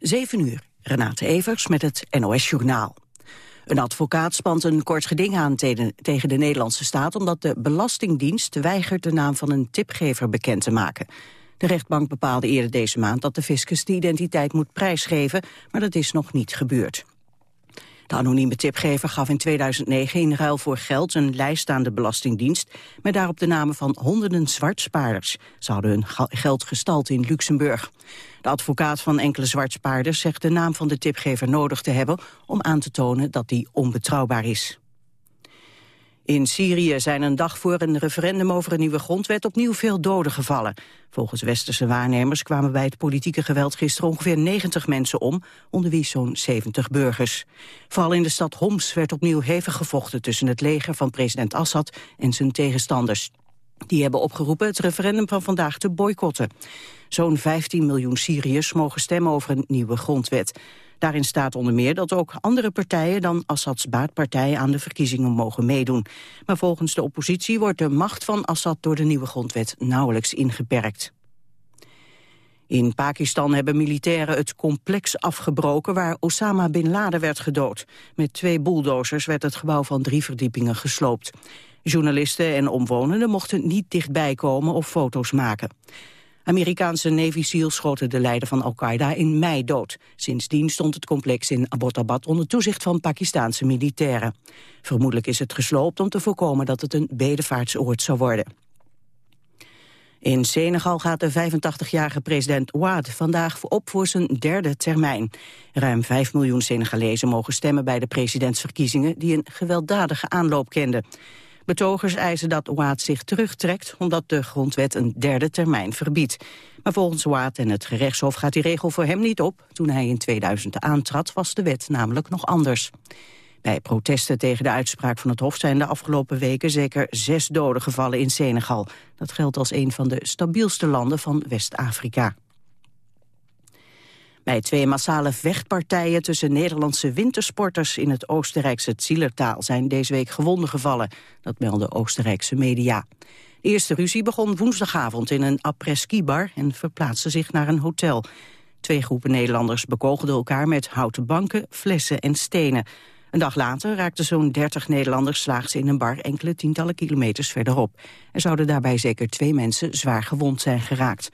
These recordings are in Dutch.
7 uur, Renate Evers met het NOS Journaal. Een advocaat spant een kort geding aan tegen de Nederlandse staat... omdat de Belastingdienst weigert de naam van een tipgever bekend te maken. De rechtbank bepaalde eerder deze maand dat de fiscus de identiteit moet prijsgeven... maar dat is nog niet gebeurd. De anonieme tipgever gaf in 2009 in ruil voor geld een lijst aan de Belastingdienst met daarop de namen van honderden zwartspaarders. Ze hadden hun geld gestald in Luxemburg. De advocaat van enkele zwartspaarders zegt de naam van de tipgever nodig te hebben om aan te tonen dat die onbetrouwbaar is. In Syrië zijn een dag voor een referendum over een nieuwe grondwet opnieuw veel doden gevallen. Volgens westerse waarnemers kwamen bij het politieke geweld gisteren ongeveer 90 mensen om, onder wie zo'n 70 burgers. Vooral in de stad Homs werd opnieuw hevig gevochten tussen het leger van president Assad en zijn tegenstanders. Die hebben opgeroepen het referendum van vandaag te boycotten. Zo'n 15 miljoen Syriërs mogen stemmen over een nieuwe grondwet. Daarin staat onder meer dat ook andere partijen dan Assads baatpartij aan de verkiezingen mogen meedoen. Maar volgens de oppositie wordt de macht van Assad door de nieuwe grondwet nauwelijks ingeperkt. In Pakistan hebben militairen het complex afgebroken waar Osama Bin Laden werd gedood. Met twee bulldozers werd het gebouw van drie verdiepingen gesloopt. Journalisten en omwonenden mochten niet dichtbij komen of foto's maken. Amerikaanse Navy SEALs schoten de leider van Al-Qaeda in mei dood. Sindsdien stond het complex in Abbottabad onder toezicht van Pakistanse militairen. Vermoedelijk is het gesloopt om te voorkomen dat het een bedevaartsoord zou worden. In Senegal gaat de 85-jarige president Ouad vandaag op voor zijn derde termijn. Ruim 5 miljoen Senegalezen mogen stemmen bij de presidentsverkiezingen die een gewelddadige aanloop kenden. Betogers eisen dat Ouad zich terugtrekt omdat de grondwet een derde termijn verbiedt. Maar volgens Ouad en het gerechtshof gaat die regel voor hem niet op. Toen hij in 2000 aantrad was de wet namelijk nog anders. Bij protesten tegen de uitspraak van het Hof zijn de afgelopen weken zeker zes doden gevallen in Senegal. Dat geldt als een van de stabielste landen van West-Afrika. Bij twee massale vechtpartijen tussen Nederlandse wintersporters in het Oostenrijkse Zielertaal zijn deze week gewonden gevallen. Dat melden Oostenrijkse media. De eerste ruzie begon woensdagavond in een après-ski-bar en verplaatste zich naar een hotel. Twee groepen Nederlanders bekogelden elkaar met houten banken, flessen en stenen. Een dag later raakten zo'n 30 Nederlanders slaags in een bar enkele tientallen kilometers verderop. Er zouden daarbij zeker twee mensen zwaar gewond zijn geraakt.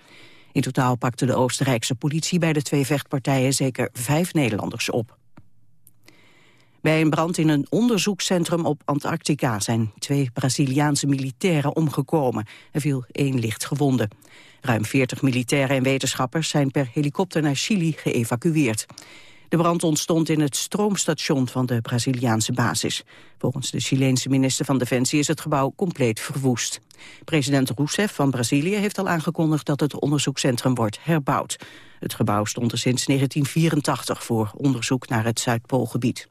In totaal pakte de Oostenrijkse politie bij de twee vechtpartijen zeker vijf Nederlanders op. Bij een brand in een onderzoekscentrum op Antarctica zijn twee Braziliaanse militairen omgekomen. Er viel één licht gewonde. Ruim 40 militairen en wetenschappers zijn per helikopter naar Chili geëvacueerd. De brand ontstond in het stroomstation van de Braziliaanse basis. Volgens de Chileense minister van Defensie is het gebouw compleet verwoest. President Rousseff van Brazilië heeft al aangekondigd dat het onderzoekscentrum wordt herbouwd. Het gebouw stond er sinds 1984 voor onderzoek naar het Zuidpoolgebied.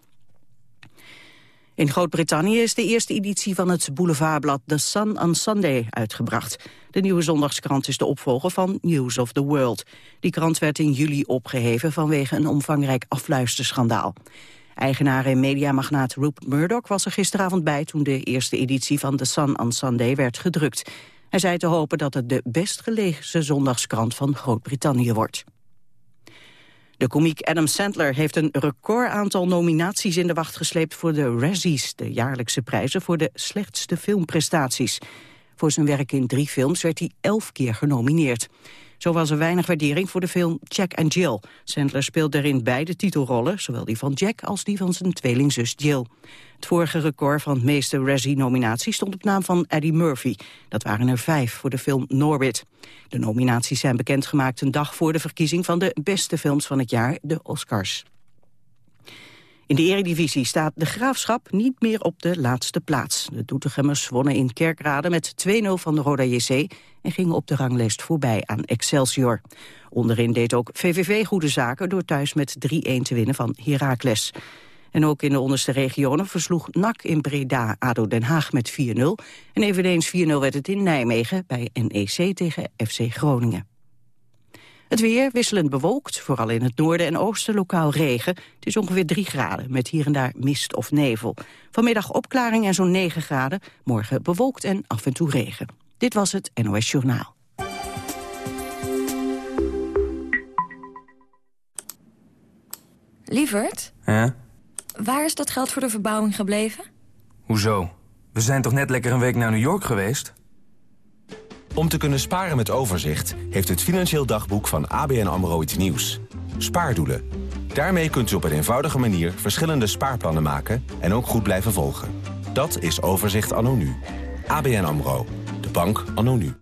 In Groot-Brittannië is de eerste editie van het boulevardblad The Sun on Sunday uitgebracht. De nieuwe zondagskrant is de opvolger van News of the World. Die krant werd in juli opgeheven vanwege een omvangrijk afluisterschandaal. Eigenaar en mediamagnaat Rupert Murdoch was er gisteravond bij... toen de eerste editie van The Sun on Sunday werd gedrukt. Hij zei te hopen dat het de best gelezen zondagskrant van Groot-Brittannië wordt. De komiek Adam Sandler heeft een record aantal nominaties in de wacht gesleept voor de Razzies, de jaarlijkse prijzen voor de slechtste filmprestaties. Voor zijn werk in drie films werd hij elf keer genomineerd. Zo was er weinig waardering voor de film Jack and Jill. Sandler speelt daarin beide titelrollen, zowel die van Jack als die van zijn tweelingzus Jill. Het vorige record van het meeste Razzie-nominaties stond op naam van Eddie Murphy. Dat waren er vijf voor de film Norbit. De nominaties zijn bekendgemaakt een dag voor de verkiezing van de beste films van het jaar, de Oscars. In de eredivisie staat de Graafschap niet meer op de laatste plaats. De Doetinchemmers wonnen in Kerkrade met 2-0 van de Roda JC... en gingen op de ranglijst voorbij aan Excelsior. Onderin deed ook VVV goede zaken door thuis met 3-1 te winnen van Heracles. En ook in de onderste regionen versloeg NAC in Breda ADO Den Haag met 4-0. En eveneens 4-0 werd het in Nijmegen bij NEC tegen FC Groningen. Het weer wisselend bewolkt, vooral in het noorden en oosten lokaal regen. Het is ongeveer 3 graden, met hier en daar mist of nevel. Vanmiddag opklaring en zo'n 9 graden. Morgen bewolkt en af en toe regen. Dit was het NOS Journaal. Lieverd? Ja? Waar is dat geld voor de verbouwing gebleven? Hoezo? We zijn toch net lekker een week naar New York geweest? Om te kunnen sparen met overzicht... heeft het Financieel Dagboek van ABN AMRO iets nieuws. Spaardoelen. Daarmee kunt u op een eenvoudige manier verschillende spaarplannen maken... en ook goed blijven volgen. Dat is Overzicht anno nu. ABN AMRO. De bank anno nu.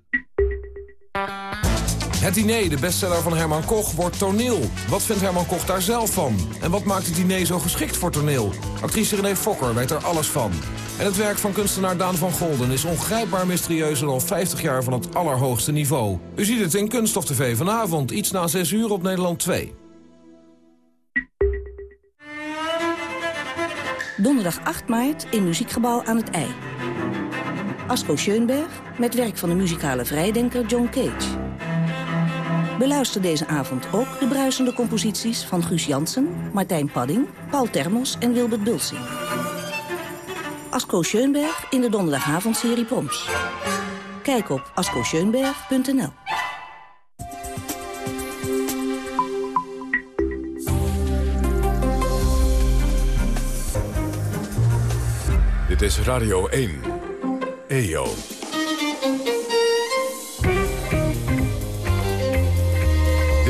Het diner, de bestseller van Herman Koch, wordt toneel. Wat vindt Herman Koch daar zelf van? En wat maakt het diner zo geschikt voor toneel? Actrice René Fokker weet er alles van. En het werk van kunstenaar Daan van Golden is ongrijpbaar mysterieus... en al 50 jaar van het allerhoogste niveau. U ziet het in Kunststof TV vanavond, iets na 6 uur op Nederland 2. Donderdag 8 maart in Muziekgebouw aan het IJ. Asko Schoenberg met werk van de muzikale vrijdenker John Cage. Beluister deze avond ook de bruisende composities van Guus Jansen, Martijn Padding, Paul Termos en Wilbert Bulsing. Asko Schoenberg in de donderdagavondserie Proms. Kijk op askoschoenberg.nl. Dit is Radio 1. EO.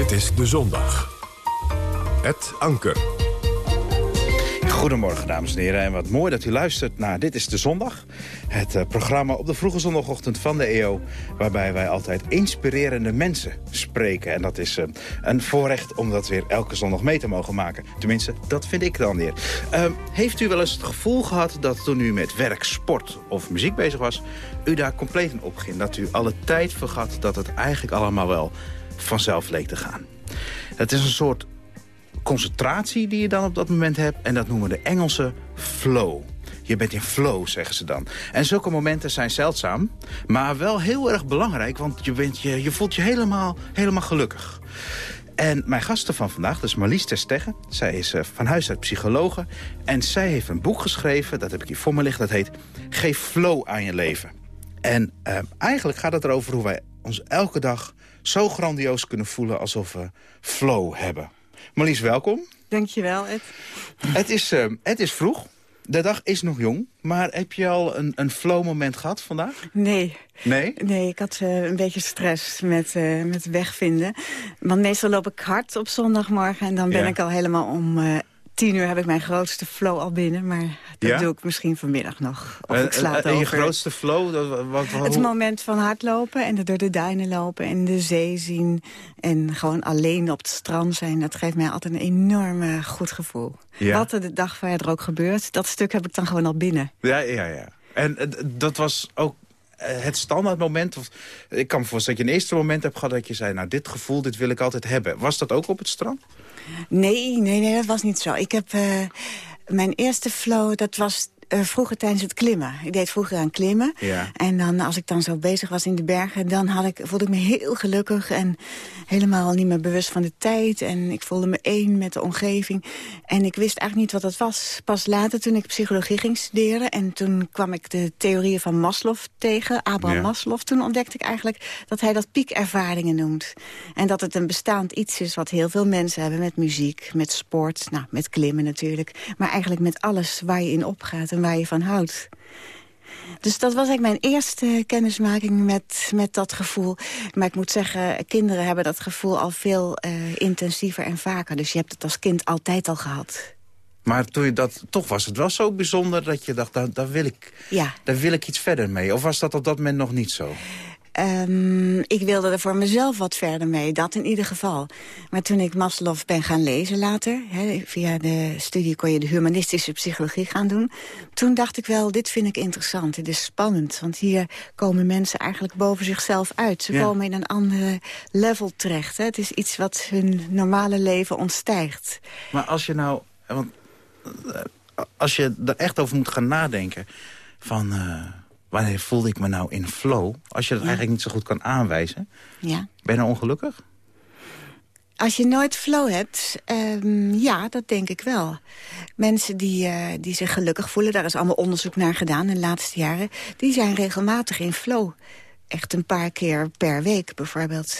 Dit is De Zondag. Het Anker. Goedemorgen dames en heren en wat mooi dat u luistert naar Dit is de Zondag. Het uh, programma op de vroege zondagochtend van de EO... waarbij wij altijd inspirerende mensen spreken. En dat is uh, een voorrecht om dat weer elke zondag mee te mogen maken. Tenminste, dat vind ik dan weer. Uh, heeft u wel eens het gevoel gehad dat toen u met werk, sport of muziek bezig was... u daar compleet in opging? Dat u alle tijd vergat dat het eigenlijk allemaal wel vanzelf leek te gaan? Het is een soort concentratie die je dan op dat moment hebt. En dat noemen de Engelse flow. Je bent in flow, zeggen ze dan. En zulke momenten zijn zeldzaam, maar wel heel erg belangrijk... want je, bent, je, je voelt je helemaal, helemaal gelukkig. En mijn gasten van vandaag, is Marlies Terstegge. Zij is uh, van huis uit psychologe. En zij heeft een boek geschreven, dat heb ik hier voor me liggen... dat heet Geef flow aan je leven. En uh, eigenlijk gaat het erover hoe wij ons elke dag zo grandioos kunnen voelen... alsof we flow hebben. Marlies, welkom. Dankjewel, Ed. Het is, uh, het is vroeg. De dag is nog jong. Maar heb je al een, een flow-moment gehad vandaag? Nee. Nee? Nee, ik had uh, een beetje stress met, uh, met wegvinden. Want meestal loop ik hard op zondagmorgen... en dan ben ja. ik al helemaal om tien uur heb ik mijn grootste flow al binnen. Maar dat ja? doe ik misschien vanmiddag nog. Of ik sla het en je grootste flow? Wat, wat, hoe... Het moment van hardlopen en door de duinen lopen en de zee zien. En gewoon alleen op het strand zijn. Dat geeft mij altijd een enorm goed gevoel. Ja. Wat er de dag verder ook gebeurt, dat stuk heb ik dan gewoon al binnen. Ja, ja, ja. En uh, dat was ook het standaard moment? Of, ik kan me voorstellen dat je een eerste moment hebt gehad dat je zei... nou, dit gevoel, dit wil ik altijd hebben. Was dat ook op het strand? Nee, nee, nee, dat was niet zo. Ik heb uh, mijn eerste flow, dat was vroeger tijdens het klimmen. Ik deed vroeger aan klimmen. Ja. En dan, als ik dan zo bezig was in de bergen... dan had ik, voelde ik me heel gelukkig en helemaal niet meer bewust van de tijd. En ik voelde me één met de omgeving. En ik wist eigenlijk niet wat dat was. Pas later, toen ik psychologie ging studeren... en toen kwam ik de theorieën van Maslow tegen, Abraham ja. Maslow. Toen ontdekte ik eigenlijk dat hij dat piekervaringen noemt. En dat het een bestaand iets is wat heel veel mensen hebben... met muziek, met sport, nou, met klimmen natuurlijk. Maar eigenlijk met alles waar je in opgaat en waar je van houdt. Dus dat was eigenlijk mijn eerste kennismaking met, met dat gevoel. Maar ik moet zeggen, kinderen hebben dat gevoel al veel uh, intensiever en vaker. Dus je hebt het als kind altijd al gehad. Maar toen je dat, toch was het wel zo bijzonder dat je dacht, daar, daar, wil ik, ja. daar wil ik iets verder mee. Of was dat op dat moment nog niet zo? Um, ik wilde er voor mezelf wat verder mee, dat in ieder geval. Maar toen ik Maslow ben gaan lezen later... He, via de studie kon je de humanistische psychologie gaan doen... toen dacht ik wel, dit vind ik interessant, dit is spannend. Want hier komen mensen eigenlijk boven zichzelf uit. Ze ja. komen in een ander level terecht. He. Het is iets wat hun normale leven ontstijgt. Maar als je nou... Want, als je er echt over moet gaan nadenken... van... Uh wanneer voelde ik me nou in flow? Als je dat ja. eigenlijk niet zo goed kan aanwijzen. Ja. Ben je nou ongelukkig? Als je nooit flow hebt, um, ja, dat denk ik wel. Mensen die, uh, die zich gelukkig voelen, daar is allemaal onderzoek naar gedaan in de laatste jaren... die zijn regelmatig in flow. Echt een paar keer per week bijvoorbeeld.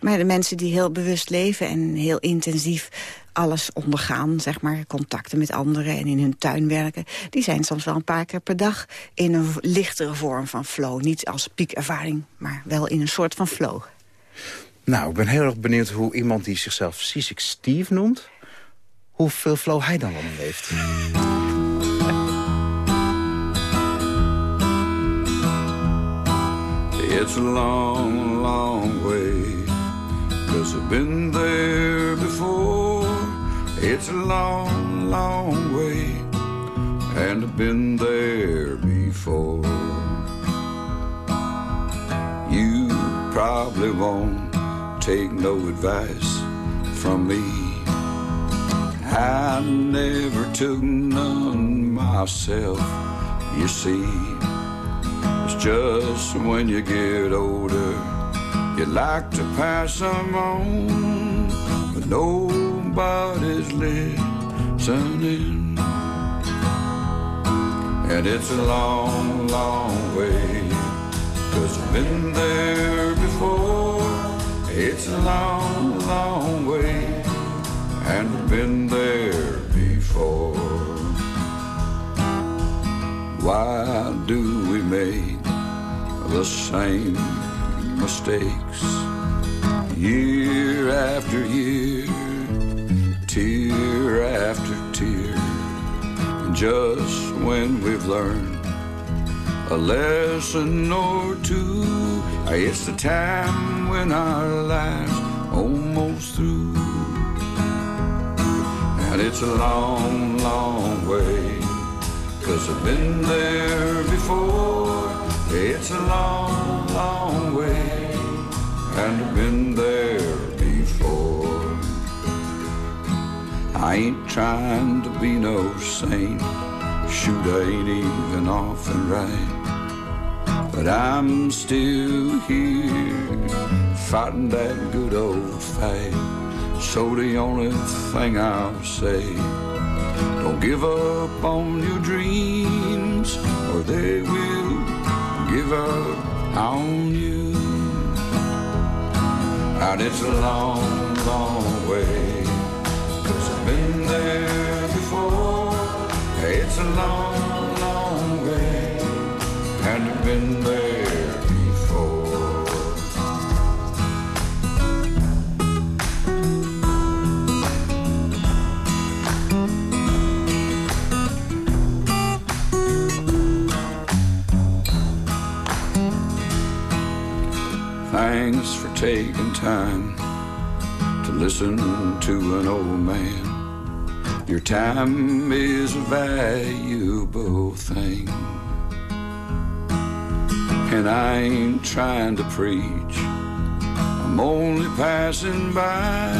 Maar de mensen die heel bewust leven en heel intensief alles ondergaan, zeg maar, contacten met anderen en in hun tuin werken, die zijn soms wel een paar keer per dag in een lichtere vorm van flow. Niet als piekervaring, maar wel in een soort van flow. Nou, ik ben heel erg benieuwd hoe iemand die zichzelf Seasick Steve noemt... hoeveel flow hij dan allemaal heeft. It's a long, long way Cause I've been there before It's a long, long way And I've been there before. You probably won't take no advice from me. I never took none myself, you see. It's just when you get older, you like to pass them on, but nobody's listening. And it's a long, long way, cause I've been there before. It's a long, long way, and I've been there before. Why do we make the same mistakes year after year, just when we've learned a lesson or two, it's the time when our lives almost through. And it's a long, long way. Cause I've been there before. It's a long, long way. And I've been there before. I ain't trying to be no saint. Shoot, I ain't even off often right. But I'm still here, fighting that good old fight. So the only thing I'll say don't give up on your dreams, or they will give up on you. And it's a long, long way, It's a long, long way, and I've been there before. Thanks for taking time to listen to an old man. Your time is a valuable thing. And I ain't trying to preach, I'm only passing by.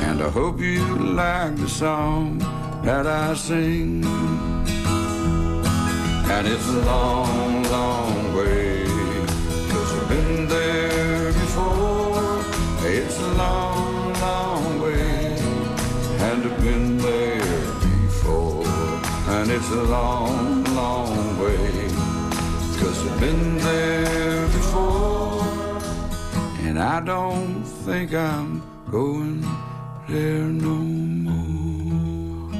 And I hope you like the song that I sing. And it's a long, long way, it's a long, long way, cause I've been there before. And I don't think I'm going there no more.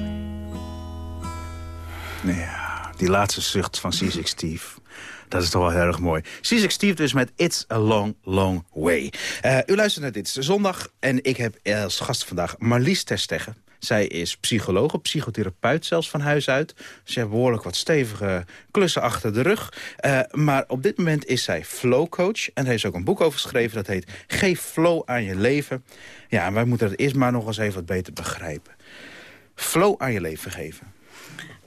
Ja, die laatste zucht van Seasick Steve. Dat is toch wel heel erg mooi. Seasick Steve dus met It's a Long, Long Way. Eh, u luistert naar Dit is Zondag. En ik heb als gast vandaag Marlies Terstegen. Zij is psycholoog, psychotherapeut zelfs van huis uit. Ze heeft behoorlijk wat stevige klussen achter de rug. Eh, maar op dit moment is zij flowcoach. En daar heeft ze ook een boek over geschreven. Dat heet Geef flow aan je leven. Ja, en wij moeten het eerst maar nog eens even wat beter begrijpen. Flow aan je leven geven.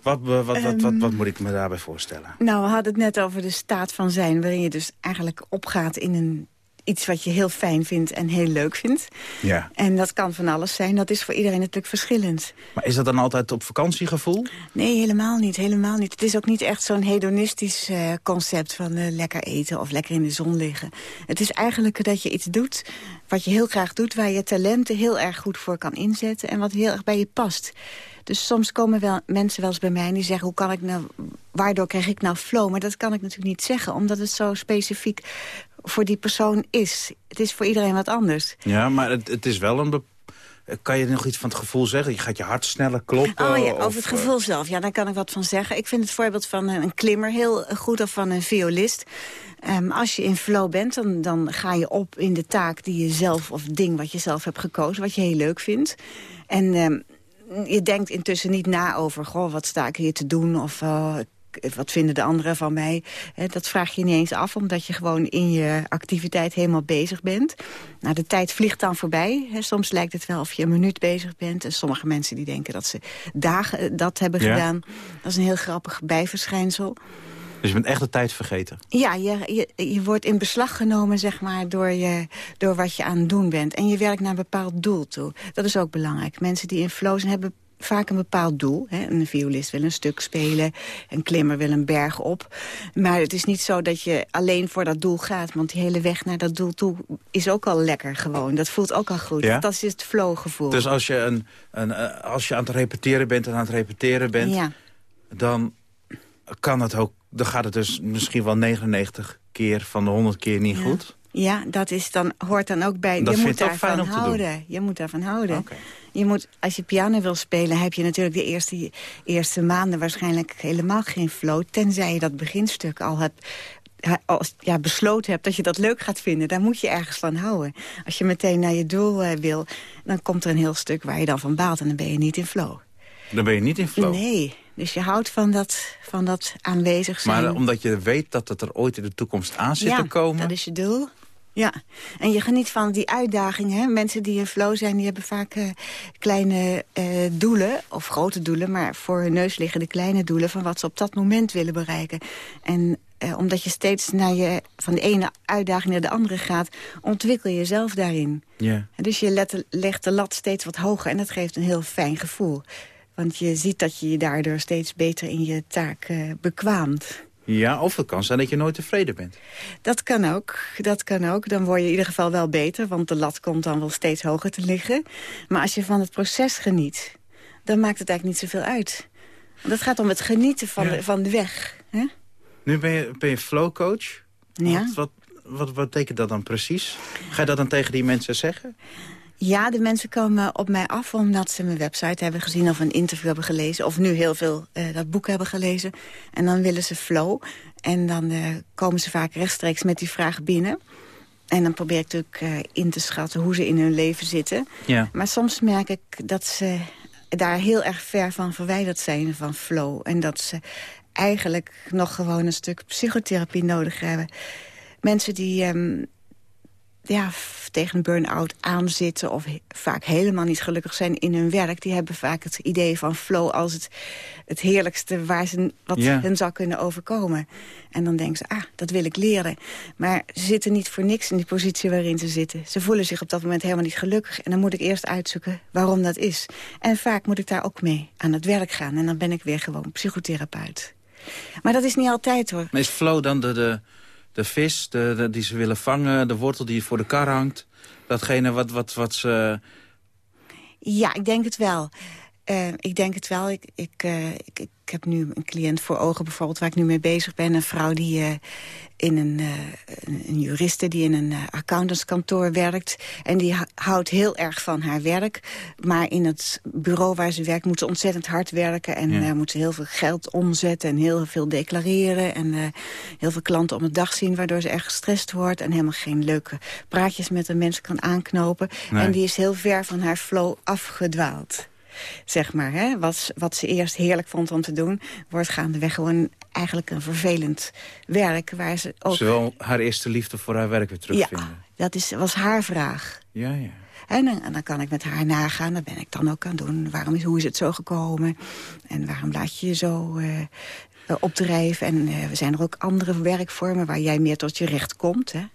Wat, wat, wat, wat, wat, wat moet ik me daarbij voorstellen? Nou, we hadden het net over de staat van zijn... waarin je dus eigenlijk opgaat in een, iets wat je heel fijn vindt en heel leuk vindt. Ja. En dat kan van alles zijn. Dat is voor iedereen natuurlijk verschillend. Maar is dat dan altijd op vakantiegevoel? Nee, helemaal niet. Helemaal niet. Het is ook niet echt zo'n hedonistisch eh, concept van eh, lekker eten of lekker in de zon liggen. Het is eigenlijk dat je iets doet wat je heel graag doet... waar je talenten heel erg goed voor kan inzetten en wat heel erg bij je past. Dus soms komen wel mensen wel eens bij mij en die zeggen... Hoe kan ik nou, waardoor krijg ik nou flow? Maar dat kan ik natuurlijk niet zeggen, omdat het zo specifiek voor die persoon is. Het is voor iedereen wat anders. Ja, maar het, het is wel een... Kan je nog iets van het gevoel zeggen? Je gaat je hart sneller kloppen? Oh ja, of, over het eh, gevoel zelf. Ja, daar kan ik wat van zeggen. Ik vind het voorbeeld van een, klimmer heel goed of van een violist. Ehm, als je in flow bent, dan, dan ga je op in de taak die je zelf... of ding wat je zelf hebt gekozen, wat je heel leuk vindt. En ehm, je denkt intussen niet na over... goh, wat sta ik hier te doen of... eh, wat vinden de anderen van mij? Hè, dat vraag je niet eens af, omdat je gewoon in je activiteit helemaal bezig bent. Nou, de tijd vliegt dan voorbij. Hè. Soms lijkt het wel of je een minuut bezig bent. En sommige mensen die denken dat ze dagen eh, dat hebben Ja. gedaan. Dat is een heel grappig bijverschijnsel. Dus je bent echt de tijd vergeten? Ja, je, je, je wordt in beslag genomen zeg maar, door, je, door wat je aan het doen bent. En je werkt naar een bepaald doel toe. Dat is ook belangrijk. Mensen die in flow zijn hebben vaak een bepaald doel. Hè. Een violist wil een stuk spelen, een klimmer wil een berg op. Maar het is niet zo dat je alleen voor dat doel gaat. Want die hele weg naar dat doel toe is ook al lekker gewoon. Dat voelt ook al goed. Ja? Dat is het flow-gevoel. Dus als je, een, een, eh, als je aan het repeteren bent en aan het repeteren bent... Ja. dan kan het ook... Dan gaat het dus misschien wel 99 keer van de 100 keer niet Ja. goed. Ja, dat is dan, hoort dan ook bij... Dat je moet daarvan houden. Je moet daarvan houden. Je moet, als je piano wil spelen, heb je natuurlijk de eerste, eerste maanden waarschijnlijk helemaal geen flow. Tenzij je dat beginstuk al hebt als, ja, besloten hebt dat je dat leuk gaat vinden. Daar moet je ergens van houden. Als je meteen naar je doel eh, wil, dan komt er een heel stuk waar je dan van baalt. En dan ben je niet in flow. Dan ben je niet in flow. Nee, dus je houdt van dat, van dat aanwezig zijn. Maar omdat je weet dat het er ooit in de toekomst aan zit ja, te komen... dat is je doel. Ja, en je geniet van die uitdagingen. hè. Mensen die in flow zijn, die hebben vaak eh, kleine eh, doelen, of grote doelen... maar voor hun neus liggen de kleine doelen van wat ze op dat moment willen bereiken. En eh, omdat je steeds naar je, van de ene uitdaging naar de andere gaat... ontwikkel je jezelf daarin. Ja. Dus je let, legt de lat steeds wat hoger en dat geeft een heel fijn gevoel. Want je ziet dat je je daardoor steeds beter in je taak bekwaamt. Ja, of het kan zijn dat je nooit tevreden bent. Dat kan ook, dat kan ook. Dan word je in ieder geval wel beter, want de lat komt dan wel steeds hoger te liggen. Maar als je van het proces geniet, dan maakt het eigenlijk niet zoveel uit. Want het gaat om het genieten van, de, van de weg. Hè? Nu ben je, ben je flowcoach. Ja. Wat, wat, wat betekent dat dan precies? Ga je dat dan tegen die mensen zeggen? Ja, de mensen komen op mij af omdat ze mijn website hebben gezien... of een interview hebben gelezen, of nu heel veel eh, dat boek hebben gelezen. En dan willen ze flow. En dan eh, komen ze vaak rechtstreeks met die vraag binnen. En dan probeer ik natuurlijk eh, in te schatten hoe ze in hun leven zitten. Ja. Maar soms merk ik dat ze daar heel erg ver van verwijderd zijn van flow. En dat ze eigenlijk nog gewoon een stuk psychotherapie nodig hebben. Mensen die ehm, ja, tegen een burn-out aanzitten... of he- vaak helemaal niet gelukkig zijn in hun werk... die hebben vaak het idee van flow als het, het heerlijkste... Waar ze, wat Ja. hen zou kunnen overkomen. En dan denken ze, ah, dat wil ik leren. Maar ze zitten niet voor niks in die positie waarin ze zitten. Ze voelen zich op dat moment helemaal niet gelukkig. En dan moet ik eerst uitzoeken waarom dat is. En vaak moet ik daar ook mee aan het werk gaan. En dan ben ik weer gewoon psychotherapeut. Maar dat is niet altijd, hoor. Maar is flow dan de, de, de vis de, die ze willen vangen, de wortel die voor de kar hangt? Datgene wat, wat, wat ze... Ja, ik denk het wel. Ik denk het wel. Ik, ik, eh, ik, ik heb nu een cliënt voor ogen bijvoorbeeld waar ik nu mee bezig ben. Een vrouw die eh, in een, eh, een, juriste die in een accountantskantoor werkt. En die hou- houdt heel erg van haar werk. Maar in het bureau waar ze werkt moet ze ontzettend hard werken. En Ja. moet ze heel veel geld omzetten en heel veel declareren. En heel veel klanten om de dag zien waardoor ze erg gestrest wordt. En helemaal geen leuke praatjes met de mensen kan aanknopen. Nee. En die is heel ver van haar flow afgedwaald. Zeg maar, hè? Wat, wat ze eerst heerlijk vond om te doen... wordt gaandeweg gewoon eigenlijk een vervelend werk... waar ze ook... Ze wil haar eerste liefde voor haar werk weer terugvinden. Ja, dat is, was haar vraag. Ja, ja. En dan, en dan kan ik met haar nagaan, dat ben ik dan ook aan het doen. Waarom is, hoe is het zo gekomen? En waarom laat je je zo eh, eh, opdrijven? En eh, zijn er ook andere werkvormen waar jij meer tot je recht komt? Hè?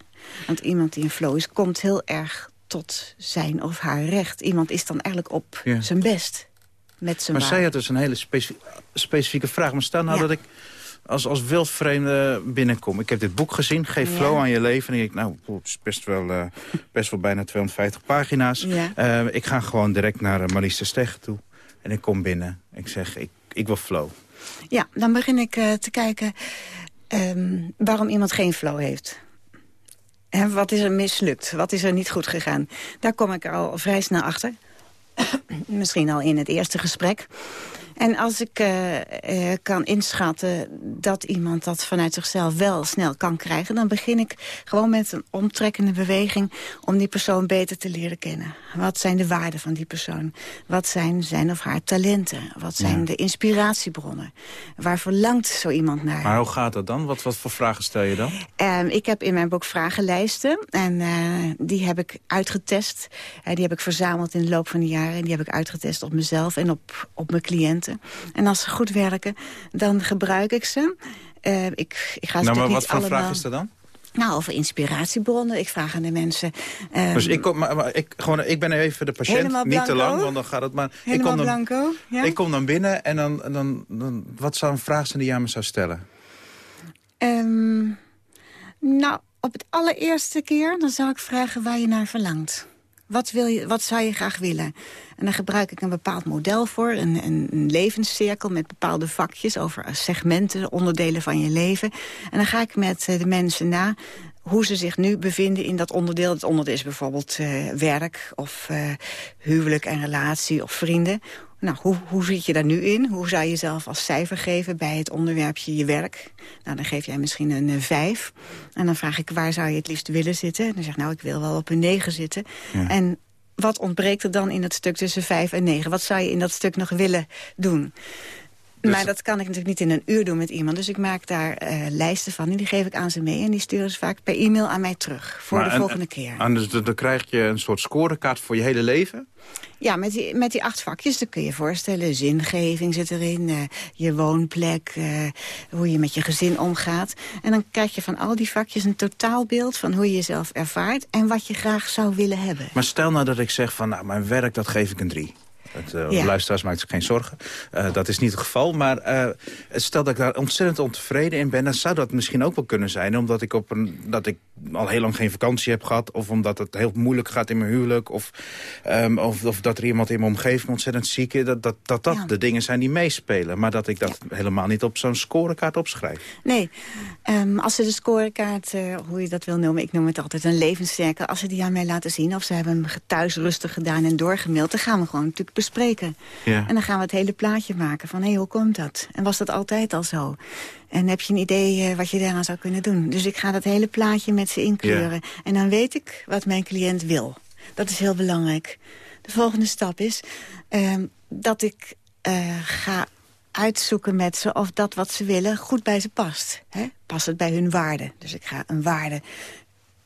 Want iemand die in flow is, komt heel erg tot zijn of haar recht. Iemand is dan eigenlijk op Ja. zijn best. Met zijn Maar zij had dus een hele specif- specifieke vraag. Maar stel nou Ja. dat ik als, als wildvreemde binnenkom. Ik heb dit boek gezien, Geef Ja. flow aan je leven. En ik denk, nou, het is best wel, eh, best wel bijna 250 pagina's. Eh, ik ga gewoon direct naar uh, Marlies de Stegen toe. En ik kom binnen. Ik zeg, ik, ik wil flow. Ja, dan begin ik eh, te kijken ehm, waarom iemand geen flow heeft. En wat is er mislukt? Wat is er niet goed gegaan? Daar kom ik al vrij snel achter. misschien al in het eerste gesprek. En als ik uh, uh, kan inschatten dat iemand dat vanuit zichzelf wel snel kan krijgen... dan begin ik gewoon met een omtrekkende beweging om die persoon beter te leren kennen. Wat zijn de waarden van die persoon? Wat zijn zijn of haar talenten? Wat zijn Ja. de inspiratiebronnen? Waar verlangt zo iemand naar? Maar hoe gaat dat dan? Wat, wat voor vragen stel je dan? Ehm, ik heb in mijn boek vragenlijsten en eh, die heb ik uitgetest. Eh, die heb ik verzameld in de loop van de jaren. En die heb ik uitgetest op mezelf en op, op mijn cliënten. En als ze goed werken, dan gebruik ik ze. Eh, ik, ik ga ze nou, maar wat niet voor allemaal... vraag is dat dan? Nou, over inspiratiebronnen. Ik vraag aan de mensen... ehm, dus ik, kom, maar, maar ik, gewoon, ik ben even de patiënt, niet te lang, want dan gaat het maar... ik kom dan, blanco. Ja? Ik kom dan binnen en dan, dan, dan, wat zou een vraag zijn die jij me zou stellen? Ehm, nou, op het allereerste keer dan zou ik vragen waar je naar verlangt. Wat, wil je, wat zou je graag willen? En daar gebruik ik een bepaald model voor. Een, een, een levenscirkel met bepaalde vakjes over segmenten, onderdelen van je leven. En dan ga ik met eh, de mensen na hoe ze zich nu bevinden in dat onderdeel. Het onderdeel is bijvoorbeeld eh, werk of eh, huwelijk en relatie of vrienden. Nou, hoe, hoe zit je daar nu in? Hoe zou je jezelf als cijfer geven bij het onderwerpje je werk? Nou, dan geef jij misschien een eh, vijf. En dan vraag ik, waar zou je het liefst willen zitten? En dan zeg ik, nou, ik wil wel op een negen zitten. Ja. En wat ontbreekt er dan in het stuk tussen vijf en negen? Wat zou je in dat stuk nog willen doen? Dus- maar dat kan ik natuurlijk niet in een uur doen met iemand. Dus ik maak daar eh, lijsten van en die geef ik aan ze mee. En die sturen ze vaak per e-mail aan mij terug. Voor Maar de en- volgende keer. En dus dan dan krijg je een soort scorekaart voor je hele leven? Ja, met die, met die acht vakjes, dan kun je je voorstellen. Zingeving zit erin, eh, je woonplek, eh, hoe je met je gezin omgaat. En dan krijg je van al die vakjes een totaalbeeld van hoe je jezelf ervaart... en wat je graag zou willen hebben. Maar stel nou dat ik zeg van, nou, mijn werk, dat geef ik een drie. Het, eh, Ja. Luisteraars maakt zich geen zorgen. Eh, dat is niet het geval. Maar eh, stel dat ik daar ontzettend ontevreden in ben... dan zou dat misschien ook wel kunnen zijn. Omdat ik, op een, dat ik al heel lang geen vakantie heb gehad... of omdat het heel moeilijk gaat in mijn huwelijk... of, ehm, of, of dat er iemand in mijn omgeving ontzettend ziek is... dat dat, dat, dat Ja. de dingen zijn die meespelen. Maar dat ik dat helemaal niet op zo'n scorekaart opschrijf. Nee, ehm, als ze de scorekaart, hoe je dat wil noemen... ik noem het altijd een levenssterke... als ze die aan mij laten zien of ze hebben hem thuis rustig gedaan en doorgemaild... dan gaan we gewoon natuurlijk bespreken. Ja. En dan gaan we het hele plaatje maken van, hé, hoe komt dat? En was dat altijd al zo? En heb je een idee eh, wat je daaraan zou kunnen doen? Dus ik ga dat hele plaatje met ze inkleuren. En dan weet ik wat mijn cliënt wil. Dat is heel belangrijk. De volgende stap is ehm, dat ik eh, ga uitzoeken met ze of dat wat ze willen goed bij ze past. Hè? Past het bij hun waarden? Dus ik ga een waarde,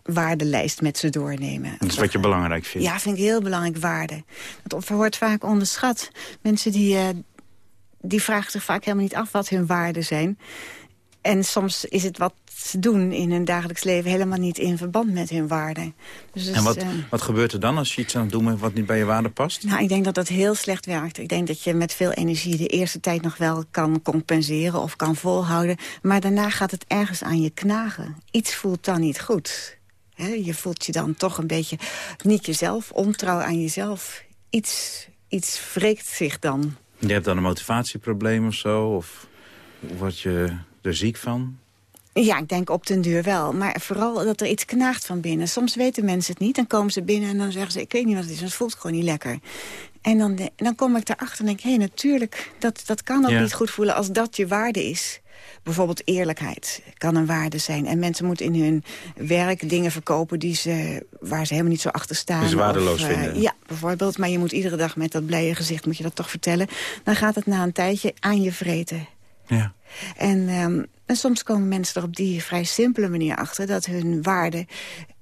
waardelijst met ze doornemen. Dat is wat je belangrijk vindt. Ja, vind ik heel belangrijk, waarde. Dat wordt vaak onderschat. Mensen die, eh, die vragen zich vaak helemaal niet af wat hun waarden zijn. En soms is het wat ze doen in hun dagelijks leven... helemaal niet in verband met hun waarden. Dus, En wat, eh, wat gebeurt er dan als je iets aan het doen bent... wat niet bij je waarde past? nou, ik denk dat dat heel slecht werkt. Ik denk dat je met veel energie de eerste tijd nog wel kan compenseren of kan volhouden. Maar daarna gaat het ergens aan je knagen. Iets voelt dan niet goed. Hè, je voelt je dan toch een beetje niet jezelf, ontrouw aan jezelf. Iets, iets wreekt zich dan. Je hebt dan een motivatieprobleem of zo? Of word je er ziek van? Ja, ik denk op den duur wel. Maar vooral dat er iets knaagt van binnen. Soms weten mensen het niet. Dan komen ze binnen en dan zeggen ze... ik weet niet wat het is, het voelt gewoon niet lekker. En dan, dan kom ik daarachter en denk... hé, hey, natuurlijk, dat, dat kan ook Ja. niet goed voelen als dat je waarde is. Bijvoorbeeld eerlijkheid kan een waarde zijn. En mensen moeten in hun werk dingen verkopen die ze, waar ze helemaal niet zo achter staan. Ze waardeloos Of, eh, vinden. Ja, bijvoorbeeld. Maar je moet iedere dag met dat blije gezicht moet je dat toch vertellen. Dan gaat het na een tijdje aan je vreten. Ja. En, ehm, en soms komen mensen er op die vrij simpele manier achter... dat hun waarden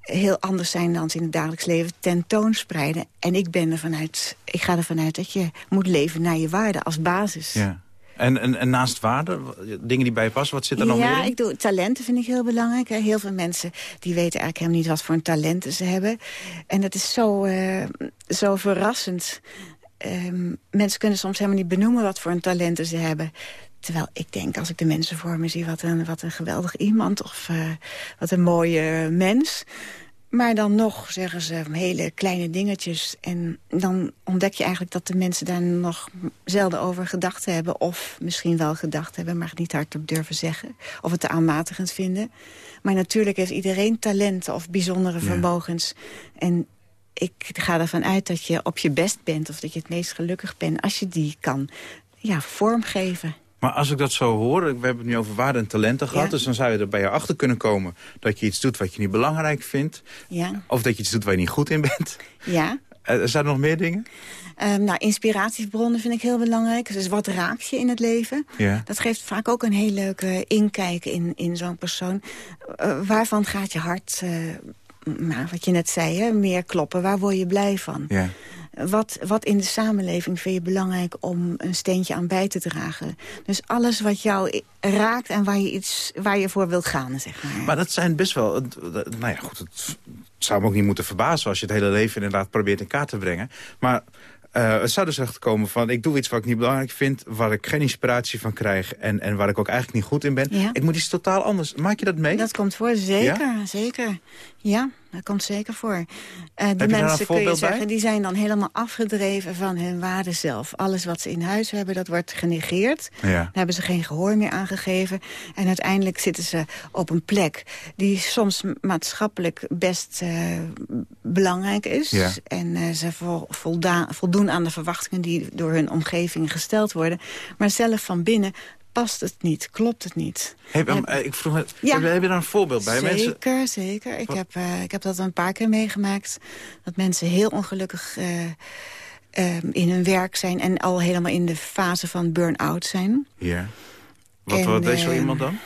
heel anders zijn dan ze in het dagelijks leven tentoonspreiden. En ik, ben er vanuit, ik ga ervan uit dat je moet leven naar je waarden als basis. ja. En, en, en naast waarde, dingen die bij je passen, wat zit er nog ja, meer in? ik doe, talenten vind ik heel belangrijk. hè. Heel veel mensen die weten eigenlijk helemaal niet wat voor een talenten ze hebben. En dat is zo, eh, zo verrassend. Ehm, mensen kunnen soms helemaal niet benoemen wat voor een talenten ze hebben. Terwijl ik denk, als ik de mensen voor me zie... wat een, wat een geweldig iemand of eh, wat een mooie mens... Maar dan nog zeggen ze hele kleine dingetjes. En dan ontdek je eigenlijk dat de mensen daar nog zelden over gedacht hebben. Of misschien wel gedacht hebben, maar het niet hardop durven zeggen. Of het te aanmatigend vinden. Maar natuurlijk heeft iedereen talenten of bijzondere vermogens. En ik ga ervan uit dat je op je best bent... of dat je het meest gelukkig bent als je die kan ja, vormgeven. Maar als ik dat zo hoor, we hebben het nu over waarde en talenten gehad... Ja. dus dan zou je er bij je achter kunnen komen dat je iets doet wat je niet belangrijk vindt... Ja, of dat je iets doet waar je niet goed in bent. ja. Eh, zijn er nog meer dingen? Ehm, nou, inspiratiebronnen vind ik heel belangrijk. Dus wat raakt je in het leven? Ja. Dat geeft vaak ook een heel leuke inkijk in, in zo'n persoon. Eh, waarvan gaat je hart, eh, nou, wat je net zei, hè, meer kloppen? Waar word je blij van? Ja. Wat, wat in de samenleving vind je belangrijk om een steentje aan bij te dragen? Dus alles wat jou raakt en waar je, iets, waar je voor wilt gaan, zeg maar. Maar dat zijn best wel... Nou ja, goed, het zou me ook niet moeten verbazen... als je het hele leven inderdaad probeert in kaart te brengen. Maar eh, het zou dus echt komen van... ik doe iets wat ik niet belangrijk vind... waar ik geen inspiratie van krijg... en, en waar ik ook eigenlijk niet goed in ben. Ja. Ik moet iets totaal anders. Maak je dat mee? Dat komt voor, zeker, zeker. Ja, dat komt zeker voor. Eh die mensen, kun je bij? zeggen, die zijn dan helemaal afgedreven van hun waarde zelf. Alles wat ze in huis hebben, dat wordt genegeerd. Ja. Daar hebben ze geen gehoor meer aan gegeven. En uiteindelijk zitten ze op een plek die soms maatschappelijk best eh, belangrijk is. Ja. En eh, ze voldoen aan de verwachtingen die door hun omgeving gesteld worden. Maar zelf van binnen past het niet, klopt het niet. Heb, eh, ik vroeg me, Ja. heb, heb je daar een voorbeeld bij? Mensen, Zeker, zeker. Ik heb, eh, ik heb dat een paar keer meegemaakt. Dat mensen heel ongelukkig eh, ehm, in hun werk zijn... en al helemaal in de fase van burn-out zijn. Ja. Wat, En, wat deed zo iemand dan?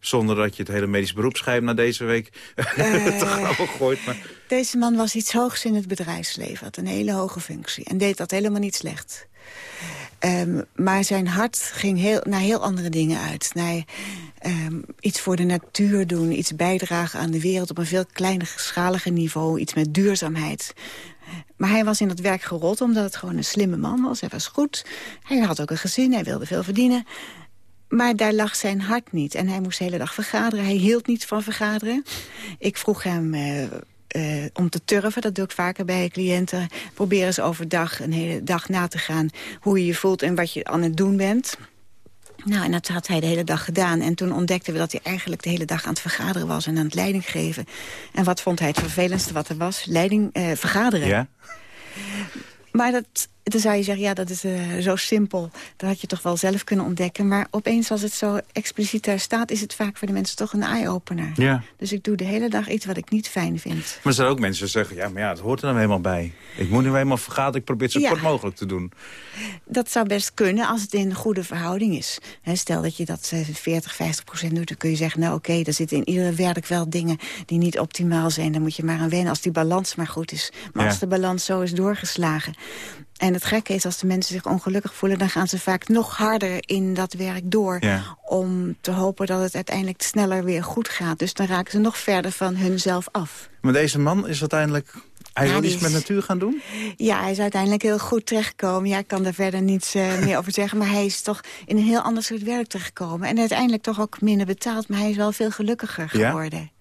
Zonder dat je het hele medisch beroepsgeheim na deze week te grabbel gooit. Maar, Deze man was iets hoogs in het bedrijfsleven. Had een hele hoge functie. En deed dat helemaal niet slecht. Ehm, maar zijn hart ging heel, naar heel andere dingen uit. Naar ehm, iets voor de natuur doen. Iets bijdragen aan de wereld op een veel kleinschaliger niveau. Iets met duurzaamheid. Maar hij was in dat werk gerold omdat het gewoon een slimme man was. Hij was goed. Hij had ook een gezin. Hij wilde veel verdienen. Maar daar lag zijn hart niet. En hij moest de hele dag vergaderen. Hij hield niet van vergaderen. Ik vroeg hem eh, eh, om te turven. Dat doe ik vaker bij cliënten. Probeer eens overdag een hele dag na te gaan... hoe je je voelt en wat je aan het doen bent. Nou, en dat had hij de hele dag gedaan. En toen ontdekten we dat hij eigenlijk de hele dag aan het vergaderen was... en aan het leiding geven. En wat vond hij het vervelendste wat er was? Leiding, eh, vergaderen. ja? Maar dat, dan zou je zeggen, ja, dat is eh, zo simpel. Dat had je toch wel zelf kunnen ontdekken. Maar opeens, als het zo expliciet daar staat... is het vaak voor de mensen toch een eye-opener. Ja. Dus ik doe de hele dag iets wat ik niet fijn vind. Maar er zijn ook mensen die zeggen, ja, maar ja, het hoort er nou helemaal bij. Ik moet nu helemaal vergaderen, ik probeer het zo Ja. kort mogelijk te doen. Dat zou best kunnen als het in een goede verhouding is. Stel dat je dat eh, 40, 50 procent doet, dan kun je zeggen... nou oké, er zitten in iedere werk wel dingen die niet optimaal zijn. Dan moet je maar aan wennen als die balans maar goed is. Maar Ja. als de balans zo is doorgeslagen... En het gekke is, als de mensen zich ongelukkig voelen... dan gaan ze vaak nog harder in dat werk door... Ja. om te hopen dat het uiteindelijk sneller weer goed gaat. Dus dan raken ze nog verder van hunzelf af. Maar deze man is uiteindelijk... Hij wil iets met natuur gaan doen? Ja, hij is uiteindelijk heel goed terechtgekomen. Ja, ik kan daar verder niets eh, meer over zeggen. Maar hij is toch in een heel ander soort werk terechtgekomen. En uiteindelijk toch ook minder betaald. Maar hij is wel veel gelukkiger geworden. Ja,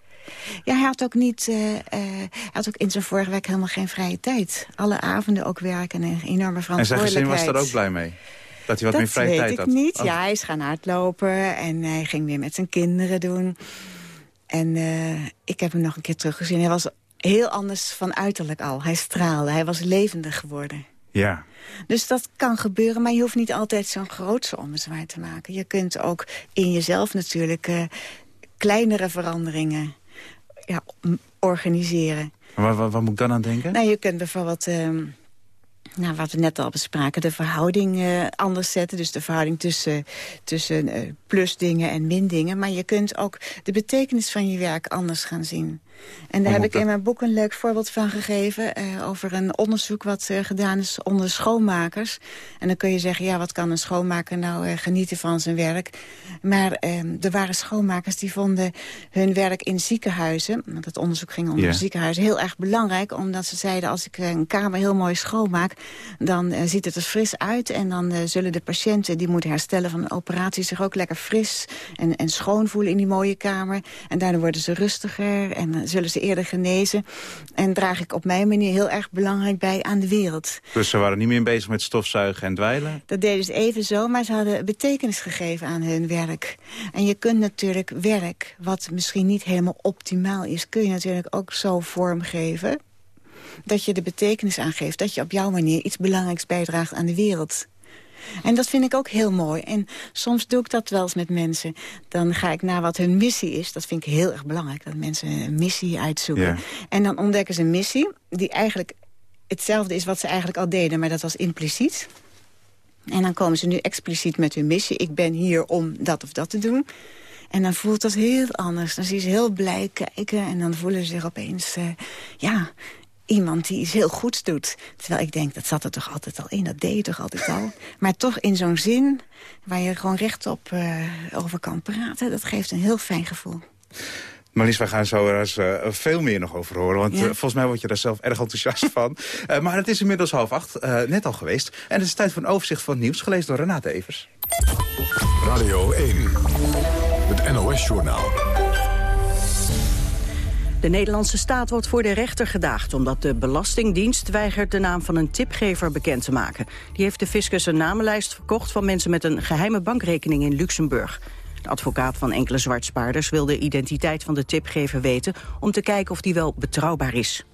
hij had ook niet. eh, eh, hij had ook in zijn vorige werk helemaal geen vrije tijd. Alle avonden ook werken en een enorme En zijn gezin verantwoordelijkheid. was daar ook blij mee? Dat hij wat dat meer vrije weet tijd ik had? niet. Oh. Ja, hij is gaan hardlopen en hij ging weer met zijn kinderen doen. En eh, ik heb hem nog een keer teruggezien. Hij was heel anders van uiterlijk al. Hij straalde, hij was levendig geworden. Ja. Dus dat kan gebeuren, maar je hoeft niet altijd zo'n grootse ommezwaai te maken. Je kunt ook in jezelf natuurlijk kleinere veranderingen ja, organiseren. Waar, waar, waar moet ik dan aan denken? Nou, je kunt bijvoorbeeld, ehm, nou, wat we net al bespraken... de verhouding eh, anders zetten. Dus de verhouding tussen, tussen eh, plusdingen en mindingen. Maar je kunt ook de betekenis van je werk anders gaan zien. En daar Hoe heb ik in mijn boek een leuk voorbeeld van gegeven... eh, over een onderzoek wat eh, gedaan is onder schoonmakers. En dan kun je zeggen, ja, wat kan een schoonmaker nou eh, genieten van zijn werk? Maar ehm, er waren schoonmakers die vonden hun werk in ziekenhuizen... want het onderzoek ging om Ja. ziekenhuizen, heel erg belangrijk. Omdat ze zeiden, als ik een kamer heel mooi schoonmaak... dan ziet het er fris uit. En dan zullen de patiënten die moeten herstellen van een operatie... zich ook lekker fris en, en schoon voelen in die mooie kamer. En daardoor worden ze rustiger en zullen ze eerder genezen. En draag ik op mijn manier heel erg belangrijk bij aan de wereld. Dus ze waren niet meer bezig met stofzuigen en dweilen? Dat deden ze even zo, maar ze hadden betekenis gegeven aan hun werk. En je kunt natuurlijk werk, wat misschien niet helemaal optimaal is... kun je natuurlijk ook zo vormgeven dat je de betekenis aangeeft... dat je op jouw manier iets belangrijks bijdraagt aan de wereld. En dat vind ik ook heel mooi. En soms doe ik dat wel eens met mensen. Dan ga ik naar wat hun missie is. Dat vind ik heel erg belangrijk, dat mensen een missie uitzoeken. Ja. En dan ontdekken ze een missie die eigenlijk hetzelfde is wat ze eigenlijk al deden... maar dat was impliciet. En dan komen ze nu expliciet met hun missie. Ik ben hier om dat of dat te doen. En dan voelt dat heel anders. Dan zie je ze heel blij kijken en dan voelen ze zich opeens... eh, ja, iemand die iets heel goeds doet. Terwijl ik denk, dat zat er toch altijd al in, dat deed je toch altijd al. Maar toch in zo'n zin waar je gewoon rechtop eh over kan praten... dat geeft een heel fijn gevoel. Marlies, wij gaan zo er eens eh, veel meer nog over horen. Want Ja. eh, volgens mij word je daar zelf erg enthousiast van. Eh, maar het is inmiddels half acht, eh, net al geweest. En het is tijd voor een overzicht van het nieuws, gelezen door Renate Evers. Radio 1. Het NOS-journaal. De Nederlandse staat wordt voor de rechter gedaagd... omdat de Belastingdienst weigert de naam van een tipgever bekend te maken. Die heeft de fiscus een namenlijst verkocht... van mensen met een geheime bankrekening in Luxemburg. De advocaat van enkele zwartspaarders wil de identiteit van de tipgever weten... om te kijken of die wel betrouwbaar is.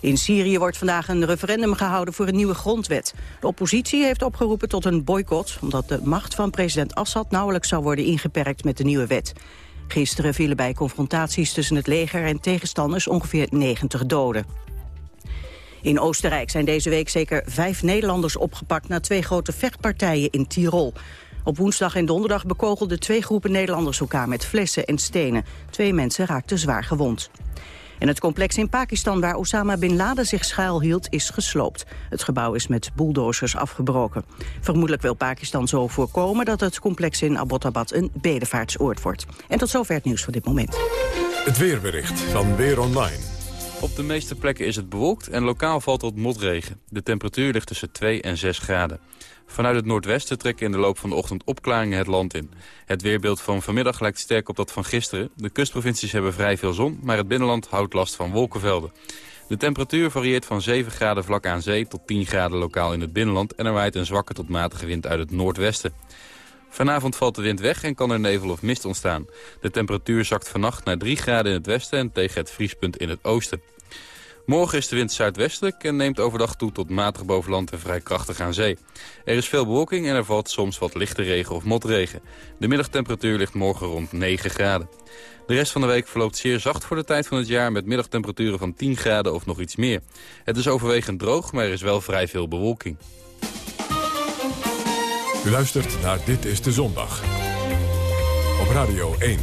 In Syrië wordt vandaag een referendum gehouden voor een nieuwe grondwet. De oppositie heeft opgeroepen tot een boycott... omdat de macht van president Assad nauwelijks zou worden ingeperkt met de nieuwe wet. Gisteren vielen bij confrontaties tussen het leger en tegenstanders ongeveer 90 doden. In Oostenrijk zijn deze week zeker vijf Nederlanders opgepakt... na twee grote vechtpartijen in Tirol. Op woensdag en donderdag bekogelden twee groepen Nederlanders elkaar met flessen en stenen. Twee mensen raakten zwaar gewond. En het complex in Pakistan waar Osama Bin Laden zich schuilhield is gesloopt. Het gebouw is met bulldozers afgebroken. Vermoedelijk wil Pakistan zo voorkomen dat het complex in Abbottabad een bedevaartsoord wordt. En tot zover het nieuws voor dit moment. Het weerbericht van Weer Online. Op de meeste plekken is het bewolkt en lokaal valt wat motregen. De temperatuur ligt tussen 2 en 6 graden. Vanuit het noordwesten trekken in de loop van de ochtend opklaringen het land in. Het weerbeeld van vanmiddag lijkt sterk op dat van gisteren. De kustprovincies hebben vrij veel zon, maar het binnenland houdt last van wolkenvelden. De temperatuur varieert van 7 graden vlak aan zee tot 10 graden lokaal in het binnenland... en er waait een zwakke tot matige wind uit het noordwesten. Vanavond valt de wind weg en kan er nevel of mist ontstaan. De temperatuur zakt vannacht naar 3 graden in het westen en tegen het vriespunt in het oosten. Morgen is de wind zuidwestelijk en neemt overdag toe tot matig boven land en vrij krachtig aan zee. Er is veel bewolking en er valt soms wat lichte regen of motregen. De middagtemperatuur ligt morgen rond 9 graden. De rest van de week verloopt zeer zacht voor de tijd van het jaar... met middagtemperaturen van 10 graden of nog iets meer. Het is overwegend droog, maar er is wel vrij veel bewolking. U luistert naar Dit is de Zondag. Op Radio 1.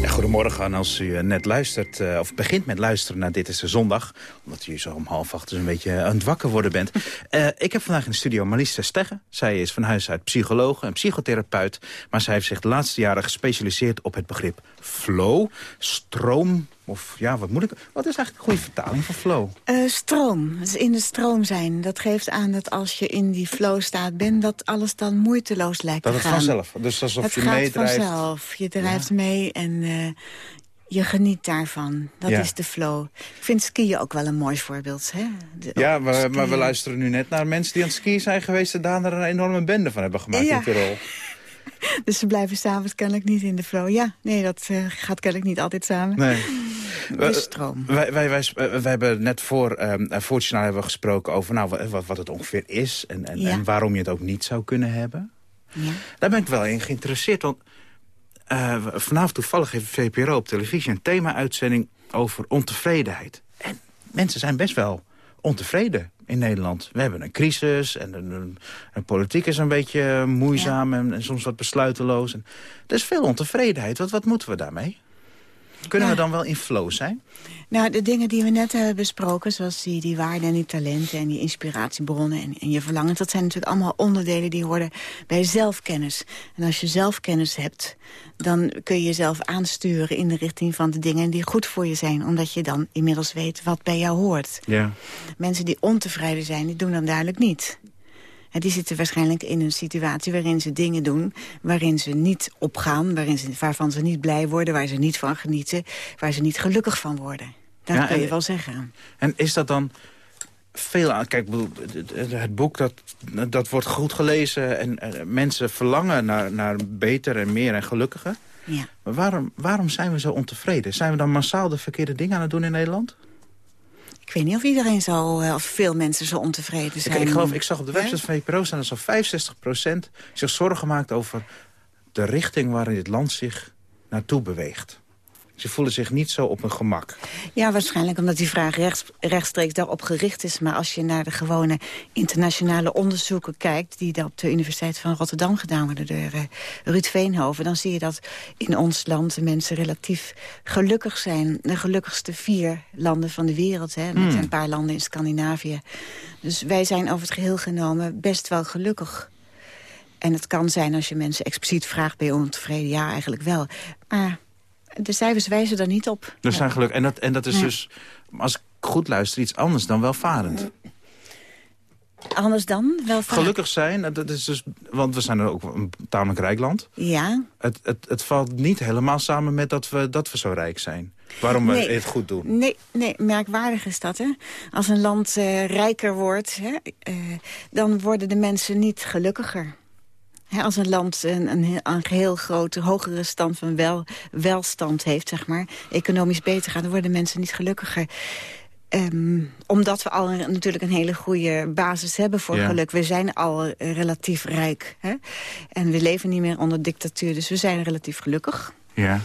Ja, goedemorgen en als u eh, net luistert, eh, of begint met luisteren naar Dit is de Zondag... omdat u zo om half acht dus een beetje aan het wakker worden bent. Eh, ik heb vandaag in de studio Marlies Stegge. Zij is van huis uit psycholoog en psychotherapeut... maar zij heeft zich de laatste jaren gespecialiseerd op het begrip flow, stroom... of ja, wat moet ik... Wat is eigenlijk een goede vertaling van flow? Eh, stroom, dus in de stroom zijn. Dat geeft aan dat als je in die flow staat bent... dat alles dan moeiteloos lijkt Dat te het gaan. vanzelf, dus alsof het je gaat meedrijft. vanzelf. Je drijft mee en eh, je geniet daarvan. Dat Ja. is de flow. Ik vind skiën ook wel een mooi voorbeeld. Hè? De- Ja, maar, maar we luisteren nu net naar mensen die aan het skiën zijn geweest... en daar een enorme bende van hebben gemaakt Ja. in Tirol. Dus ze blijven s'avonds kennelijk niet in de flow. Ja, nee, dat eh, gaat kennelijk niet altijd samen. Nee. De stroom. Wij, wij, wij, wij, wij hebben net voor, eh, voor het hebben we gesproken over nou, wa- wat, wat het ongeveer is... En, en, Ja. en waarom je het ook niet zou kunnen hebben. Ja. Daar ben ik wel in geïnteresseerd. Want eh, vanavond toevallig heeft VPRO op televisie een thema-uitzending over ontevredenheid. En mensen zijn best wel ontevreden in Nederland. We hebben een crisis en de, de politiek is een beetje moeizaam en, en soms wat besluiteloos. En er is veel ontevredenheid. Wat, wat moeten we daarmee? Kunnen Ja. we dan wel in flow zijn? Nou, de dingen die we net hebben besproken, zoals die, die waarden en die talenten en die inspiratiebronnen en, en je verlangens, dat zijn natuurlijk allemaal onderdelen die horen bij zelfkennis. En als je zelfkennis hebt, dan kun je jezelf aansturen in de richting van de dingen die goed voor je zijn, omdat je dan inmiddels weet wat bij jou hoort. Ja. Mensen die ontevreden zijn, die doen dat duidelijk niet. En die zitten waarschijnlijk in een situatie waarin ze dingen doen... waarin ze niet opgaan, waarin ze, waarvan ze niet blij worden... waar ze niet van genieten, waar ze niet gelukkig van worden. Dat Ja, kun je en- wel zeggen. En is dat dan veel aan... Kijk, het- boek dat, dat wordt goed gelezen... en mensen verlangen naar, naar beter en meer en gelukkiger. Ja. Maar waarom, waarom zijn we zo ontevreden? Zijn we dan massaal de verkeerde dingen aan het doen in Nederland? Ik weet niet of iedereen zo, eh, of veel mensen zo ontevreden zijn. ik geloof, ik zag op de website van VPRO staan dat zo'n 65% zich zorgen maakt over de richting waarin dit land zich naartoe beweegt. Ze voelen zich niet zo op hun gemak. Ja, waarschijnlijk omdat die vraag rechts, rechtstreeks daarop gericht is. Maar als je naar de gewone internationale onderzoeken kijkt... die daar op de Universiteit van Rotterdam gedaan worden door eh, Ruud Veenhoven... dan zie je dat in ons land de mensen relatief gelukkig zijn. De gelukkigste vier landen van de wereld, hè, met Hmm. een paar landen in Scandinavië. Dus wij zijn over het geheel genomen best wel gelukkig. En het kan zijn als je mensen expliciet vraagt... ben je ontevreden? Ja, eigenlijk wel. Maar de cijfers wijzen daar niet op. Er zijn geluk. En dat, en dat is Ja. dus, als ik goed luister, iets anders dan welvarend. Anders dan? Wel vaak. Gelukkig zijn, dat is dus, want we zijn er ook een tamelijk rijk land. Ja. Het, het, het valt niet helemaal samen met dat we, dat we zo rijk zijn. Waarom we Nee. het goed doen. Nee, nee, merkwaardig is dat, hè? Als een land eh, rijker wordt, hè, eh, dan worden de mensen niet gelukkiger. Als een land een, een, heel- een geheel grote, hogere stand van wel, welstand heeft, zeg maar... economisch beter gaat, dan worden mensen niet gelukkiger. Ehm, omdat we al een- natuurlijk een hele goede basis hebben voor Ja. geluk. We zijn al relatief rijk. Hè? En we leven niet meer onder dictatuur, dus we zijn relatief gelukkig. Ja.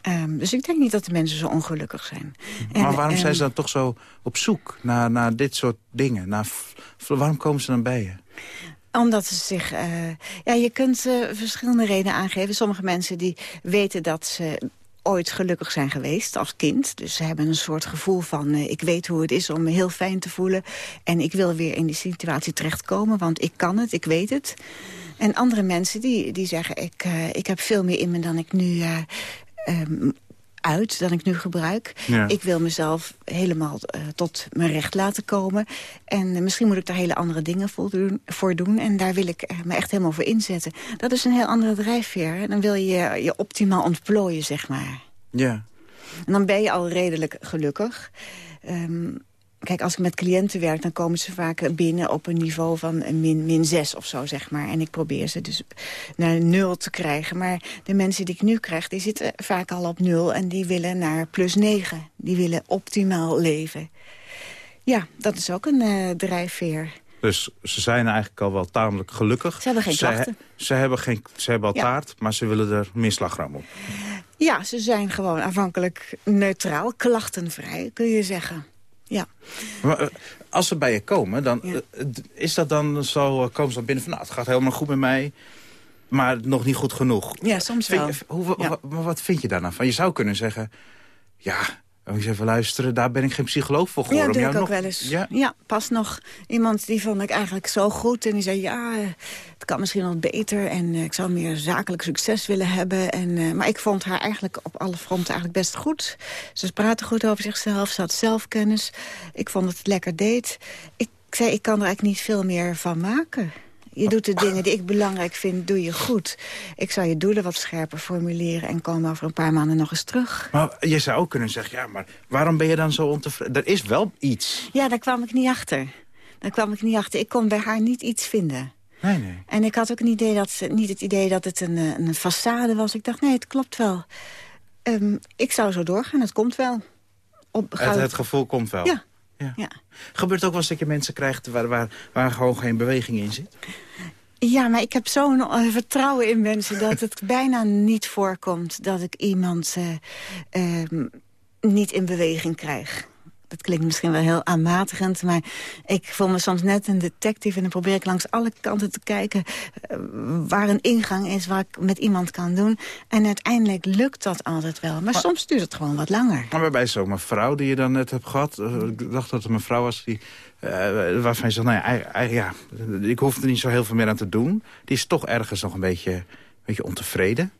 Ehm, dus ik denk niet dat de mensen zo ongelukkig zijn. maar En, waarom zijn ehm, ze dan toch zo op zoek naar, naar dit soort dingen? Naar, waarom komen ze dan bij je? Omdat ze zich... eh, ja, je kunt eh, verschillende redenen aangeven. Sommige mensen die weten dat ze ooit gelukkig zijn geweest als kind. Dus ze hebben een soort gevoel van... eh, ik weet hoe het is om me heel fijn te voelen... en ik wil weer in die situatie terechtkomen... want ik kan het, ik weet het. En andere mensen die, die zeggen... Ik, ik heb veel meer in me dan ik nu... eh, ehm, uit dan ik nu gebruik. Ja. Ik wil mezelf helemaal eh, tot mijn recht laten komen. En eh, misschien moet ik daar hele andere dingen voor doen, voor doen. En daar wil ik eh, me echt helemaal voor inzetten. Dat is een heel andere drijfveer. hè. Dan wil je je optimaal ontplooien, zeg maar. Ja. En dan ben je al redelijk gelukkig. Ehm, kijk, als ik met cliënten werk, dan komen ze vaak binnen op een niveau van min, min 6 of zo, zeg maar. En ik probeer ze dus naar nul te krijgen. Maar de mensen die ik nu krijg, die zitten vaak al op nul en die willen naar plus 9. Die willen optimaal leven. Ja, dat is ook een eh, drijfveer. Dus ze zijn eigenlijk al wel tamelijk gelukkig. Ze hebben geen Ze, klachten. ze hebben, geen, ze hebben al Ja. taart, maar ze willen er meer slagroom op. Ja, ze zijn gewoon aanvankelijk neutraal, klachtenvrij, kun je zeggen. Ja. Maar, eh, als ze bij je komen, dan eh, is dat dan zo, eh, komen ze dan binnen van... nou, het gaat helemaal goed met mij, maar nog niet goed genoeg. Ja, soms wel. je- hoe, wa- maar wat vind je daar nou van? Je zou kunnen zeggen, ja, moet je eens even luisteren... daar ben ik geen psycholoog voor Ja, geworden. dat om doe ik ook nog- wel eens. Ja? pas nog iemand die vond ik eigenlijk zo goed. En die zei, ja, eh, het kan misschien wel beter. En eh, ik zou meer zakelijk succes willen hebben. En, eh, maar ik vond haar eigenlijk op alle fronten eigenlijk best goed. Ze praatte goed over zichzelf, ze had zelfkennis. Ik vond dat het lekker deed. Ik zei, ik kan er eigenlijk niet veel meer van maken. Je doet de dingen die ik belangrijk vind, doe je goed. Ik zou je doelen wat scherper formuleren... en komen over een paar maanden nog eens terug. Maar je zou ook kunnen zeggen, ja, maar waarom ben je dan zo ontevreden? Er is wel iets. Ja, daar kwam ik niet achter. Daar kwam ik niet achter. Ik kon bij haar niet iets vinden. Nee, nee. En ik had ook een idee dat, niet het idee dat het een, eh, een façade was. Ik dacht, nee, het klopt wel. Ehm, ik zou zo doorgaan, het komt wel. Op, Het, het gevoel komt wel. Ja. Ja. Ja. Gebeurt ook wel eens dat je mensen krijgt waar, waar, waar gewoon geen beweging in zit? Ja, maar ik heb zo'n eh, vertrouwen in mensen... dat het bijna niet voorkomt dat ik iemand eh, ehm, niet in beweging krijg. Dat klinkt misschien wel heel aanmatigend, maar ik voel me soms net een detective... en dan probeer ik langs alle kanten te kijken eh, waar een ingang is... waar ik met iemand kan doen. En uiteindelijk lukt dat altijd wel. Maar, soms duurt het gewoon wat langer. Maar bij zo'n vrouw die je dan net hebt gehad... eh, ik dacht dat het een vrouw was die, eh, waarvan je zegt... Nou ja, ja, ik hoef er niet zo heel veel meer aan te doen. Die is toch ergens nog een beetje, een beetje ontevreden.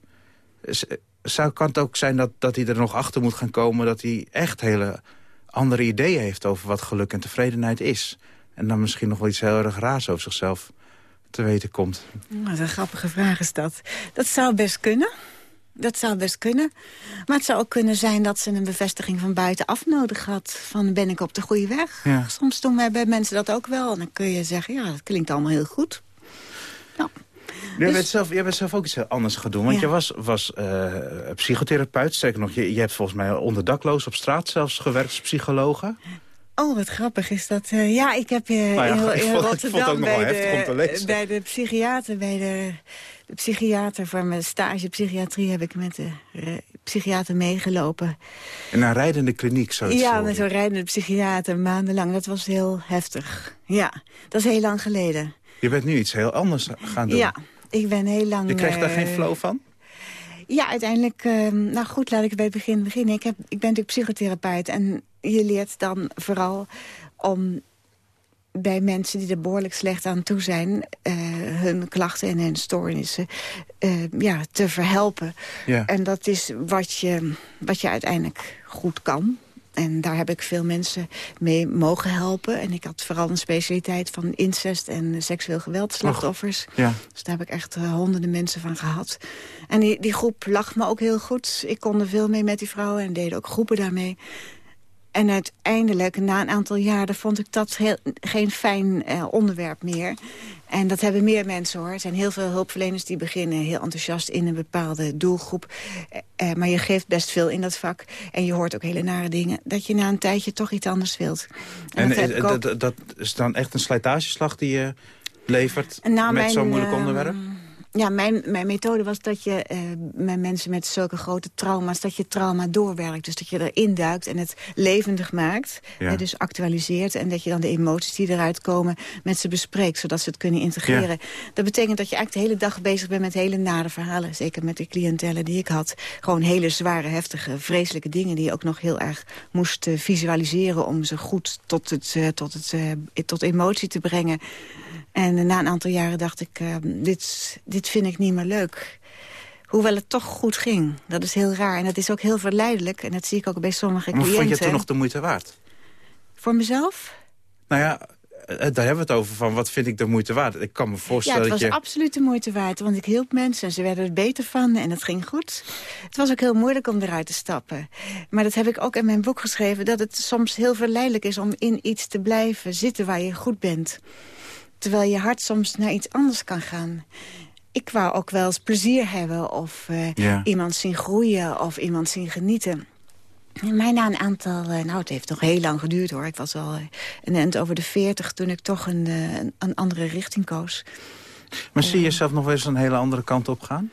Z- Zou, kan het ook zijn dat, dat hij er nog achter moet gaan komen... dat hij echt hele andere ideeën heeft over wat geluk en tevredenheid is. En dan misschien nog wel iets heel erg raars over zichzelf te weten komt? Nou, Wat een grappige vraag is dat. Dat zou best kunnen. Dat zou best kunnen. Maar het zou ook kunnen zijn dat ze een bevestiging van buitenaf nodig had. Van ben ik op de goede weg? Ja. Soms doen wij bij mensen dat ook wel. En dan kun je zeggen, ja, dat klinkt allemaal heel goed. Jij, Dus- bent zelf, jij bent zelf ook iets anders gaan doen. Want Ja. je was, was eh, psychotherapeut. Sterker nog, je, je hebt volgens mij onder dakloos op straat zelfs gewerkt als psychologe. Oh, wat grappig is dat. eh, ja, ik heb je Nou ja, in, ik vond Rotterdam de, bij de psychiater, bij de, de psychiater voor mijn stage psychiatrie heb ik met de eh, psychiater meegelopen. In een rijdende kliniek, zo Ja, met zo'n rijdende psychiater maandenlang. Dat was heel heftig. Ja, dat is heel lang geleden. Je bent nu iets heel anders gaan doen. Ja, ik ben heel lang... Je krijgt daar eh, geen flow van? Ja, uiteindelijk... eh, nou goed, laat ik bij het begin beginnen. Ik, heb, ik ben natuurlijk psychotherapeut. En je leert dan vooral om bij mensen die er behoorlijk slecht aan toe zijn... eh, hun klachten en hun stoornissen eh, ja, te verhelpen. Ja. En dat is wat je, wat je uiteindelijk goed kan. En daar heb ik veel mensen mee mogen helpen. En ik had vooral een specialiteit van incest en seksueel geweld slachtoffers. Ja. Dus daar heb ik echt eh, honderden mensen van gehad. En die, die groep lag me ook heel goed. Ik kon er veel mee met die vrouwen en deden ook groepen daarmee. En uiteindelijk, na een aantal jaren, vond ik dat heel, geen fijn eh, onderwerp meer. En dat hebben meer mensen hoor. Er zijn heel veel hulpverleners die beginnen heel enthousiast in een bepaalde doelgroep. Eh, eh, maar je geeft best veel in dat vak. En je hoort ook hele nare dingen. Dat je na een tijdje toch iets anders wilt. En, dat eh, dat, dat is dan echt een slijtageslag die je levert Nou, met zo'n moeilijk eh, onderwerp? Ja, mijn, mijn methode was dat je eh, met mensen met zulke grote trauma's... dat je trauma doorwerkt. Dus dat je erin duikt en het levendig maakt. Ja. dus actualiseert. En dat je dan de emoties die eruit komen met ze bespreekt. Zodat ze het kunnen integreren. Dat betekent dat je eigenlijk de hele dag bezig bent met hele nare verhalen. Zeker met de cliëntelen die ik had. Gewoon hele zware, heftige, vreselijke dingen... die je ook nog heel erg moest eh, visualiseren... om ze goed tot, het, eh, tot, het, tot emotie te brengen. En na een aantal jaren dacht ik, dit, dit vind ik niet meer leuk. Hoewel het toch goed ging. Dat is heel raar. En dat is ook heel verleidelijk. En dat zie ik ook bij sommige Maar cliënten. vond je het toen nog de moeite waard? Voor mezelf? Nou ja, eh, daar hebben we het over van wat vind ik de moeite waard. Ik kan me Ja, voorstellen het was dat je... absoluut de moeite waard. Want ik hielp mensen en ze werden er beter van. En het ging goed. Het was ook heel moeilijk om eruit te stappen. Maar dat heb ik ook in mijn boek geschreven. Dat het soms heel verleidelijk is om in iets te blijven zitten waar je goed bent. Terwijl je hart soms naar iets anders kan gaan. Ik wou ook wel eens plezier hebben of eh, Ja. iemand zien groeien of iemand zien genieten. Maar na een aantal, eh, nou het heeft nog heel lang geduurd hoor. Ik was al eh, een eind over de veertig toen ik toch een, een, een andere richting koos. Maar zie je jezelf nog eens een hele andere kant op gaan?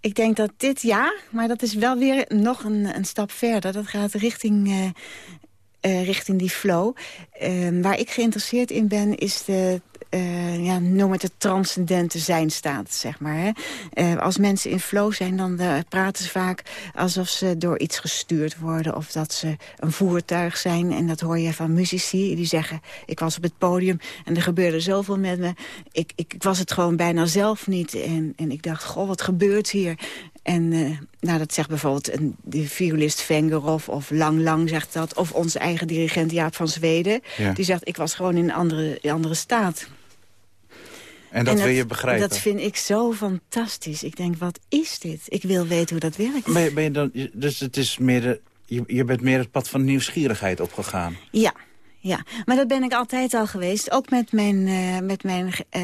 Ik denk dat dit ja, maar dat is wel weer nog een, een stap verder. Dat gaat richting, richting die flow. Eh, waar ik geïnteresseerd in ben is de... eh, ja, noem het de transcendente zijnstaat, zeg maar. Hè. Eh, als mensen in flow zijn, dan eh, praten ze vaak alsof ze door iets gestuurd worden. Of dat ze een voertuig zijn. En dat hoor je van muzici die zeggen... ik was op het podium en er gebeurde zoveel met me. Ik, ik, ik was het gewoon bijna zelf niet. En, en ik dacht, goh, wat gebeurt hier? En nou, dat zegt bijvoorbeeld een, de violist Vengerov of Lang Lang zegt dat. Of onze eigen dirigent Jaap van Zweden. Ja. Die zegt, ik was gewoon in een andere, in een andere staat. En dat wil je begrijpen? Dat vind ik zo fantastisch. Ik denk, wat is dit? Ik wil weten hoe dat werkt. Ben je, ben je dan, dus het is meer de, je, je bent meer het pad van nieuwsgierigheid opgegaan. Ja, ja, maar dat ben ik altijd al geweest. Ook met mijn, eh, met mijn eh,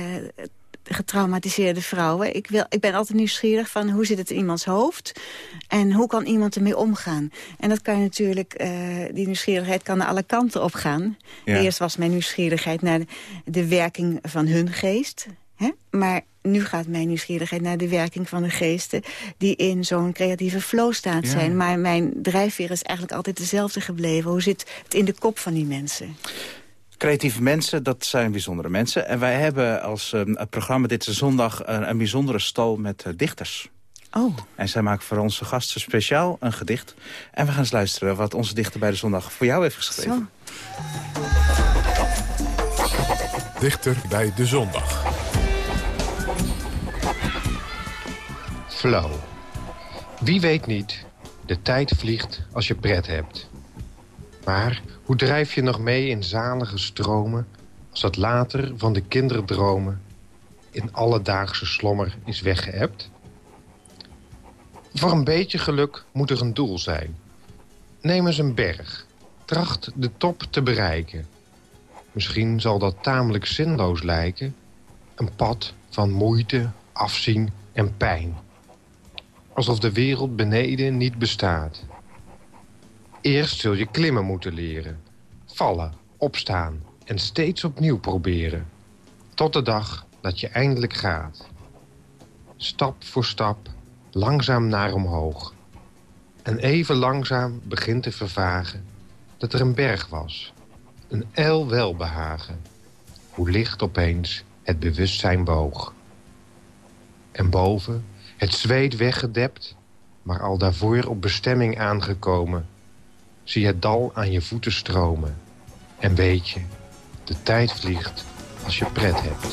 getraumatiseerde vrouwen. Ik, wil, ik ben altijd nieuwsgierig van hoe zit het in iemands hoofd... en hoe kan iemand ermee omgaan. En dat kan je natuurlijk, eh, die nieuwsgierigheid kan naar alle kanten op gaan. Ja. Eerst was mijn nieuwsgierigheid naar de, de werking van hun geest... Hè? Maar nu gaat mijn nieuwsgierigheid naar de werking van de geesten... die in zo'n creatieve flow staat Ja. zijn. Maar mijn drijfveer is eigenlijk altijd dezelfde gebleven. Hoe zit het in de kop van die mensen? Creatieve mensen, dat zijn bijzondere mensen. En wij hebben als eh, het programma Dit is Zondag een, een bijzondere stal met eh, dichters. Oh. En zij maken voor onze gasten speciaal een gedicht. En we gaan eens luisteren wat onze dichter bij de zondag voor jou heeft geschreven. Dichter bij de zondag. Flauw. Wie weet niet, de tijd vliegt als je pret hebt. Maar hoe drijf je nog mee in zalige stromen... als dat later van de kinderdromen... in alledaagse slommer is weggeëpt? Voor een beetje geluk moet er een doel zijn. Neem eens een berg. Tracht de top te bereiken. Misschien zal dat tamelijk zinloos lijken. Een pad van moeite, afzien en pijn. Alsof de wereld beneden niet bestaat. Eerst zul je klimmen moeten leren. Vallen, opstaan en steeds opnieuw proberen. Tot de dag dat je eindelijk gaat. Stap voor stap, langzaam naar omhoog. En even langzaam begint te vervagen dat er een berg was. Een ijl welbehagen. Hoe licht opeens het bewustzijn boog. En boven, het zweet weggedept, maar al daarvoor op bestemming aangekomen... zie het dal aan je voeten stromen. En weet je, de tijd vliegt als je pret hebt.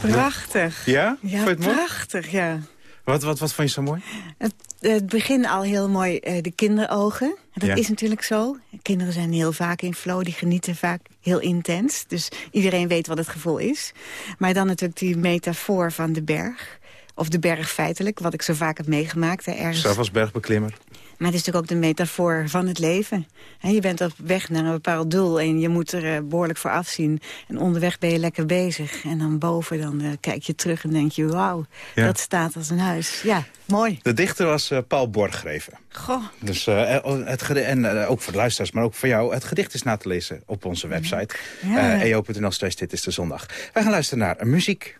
Prachtig. Ja? Ja, Vond je het mooi? prachtig, ja. Wat, wat, wat vond je zo mooi? Het, het begin al heel mooi, eh, de kinderogen. Dat Ja. is natuurlijk zo. Kinderen zijn heel vaak in flow, die genieten vaak heel intens. Dus iedereen weet wat het gevoel is. Maar dan natuurlijk die metafoor van de berg. Of de berg feitelijk, wat ik zo vaak heb meegemaakt. Hè, ergens. Zelf als bergbeklimmer. Maar het is natuurlijk ook de metafoor van het leven. Je bent op weg naar een bepaald doel en je moet er eh, behoorlijk voor afzien. En onderweg ben je lekker bezig. En dan boven dan eh, kijk je terug en denk je, wauw, Ja. dat staat als een huis. Ja, mooi. De dichter was eh, Paul Borgreven. Goh. Dus, eh, het en ook voor de luisteraars, maar ook voor jou. Het gedicht is na te lezen op onze website. Ja. Eo.nl slash dit is de zondag. Wij gaan luisteren naar muziek.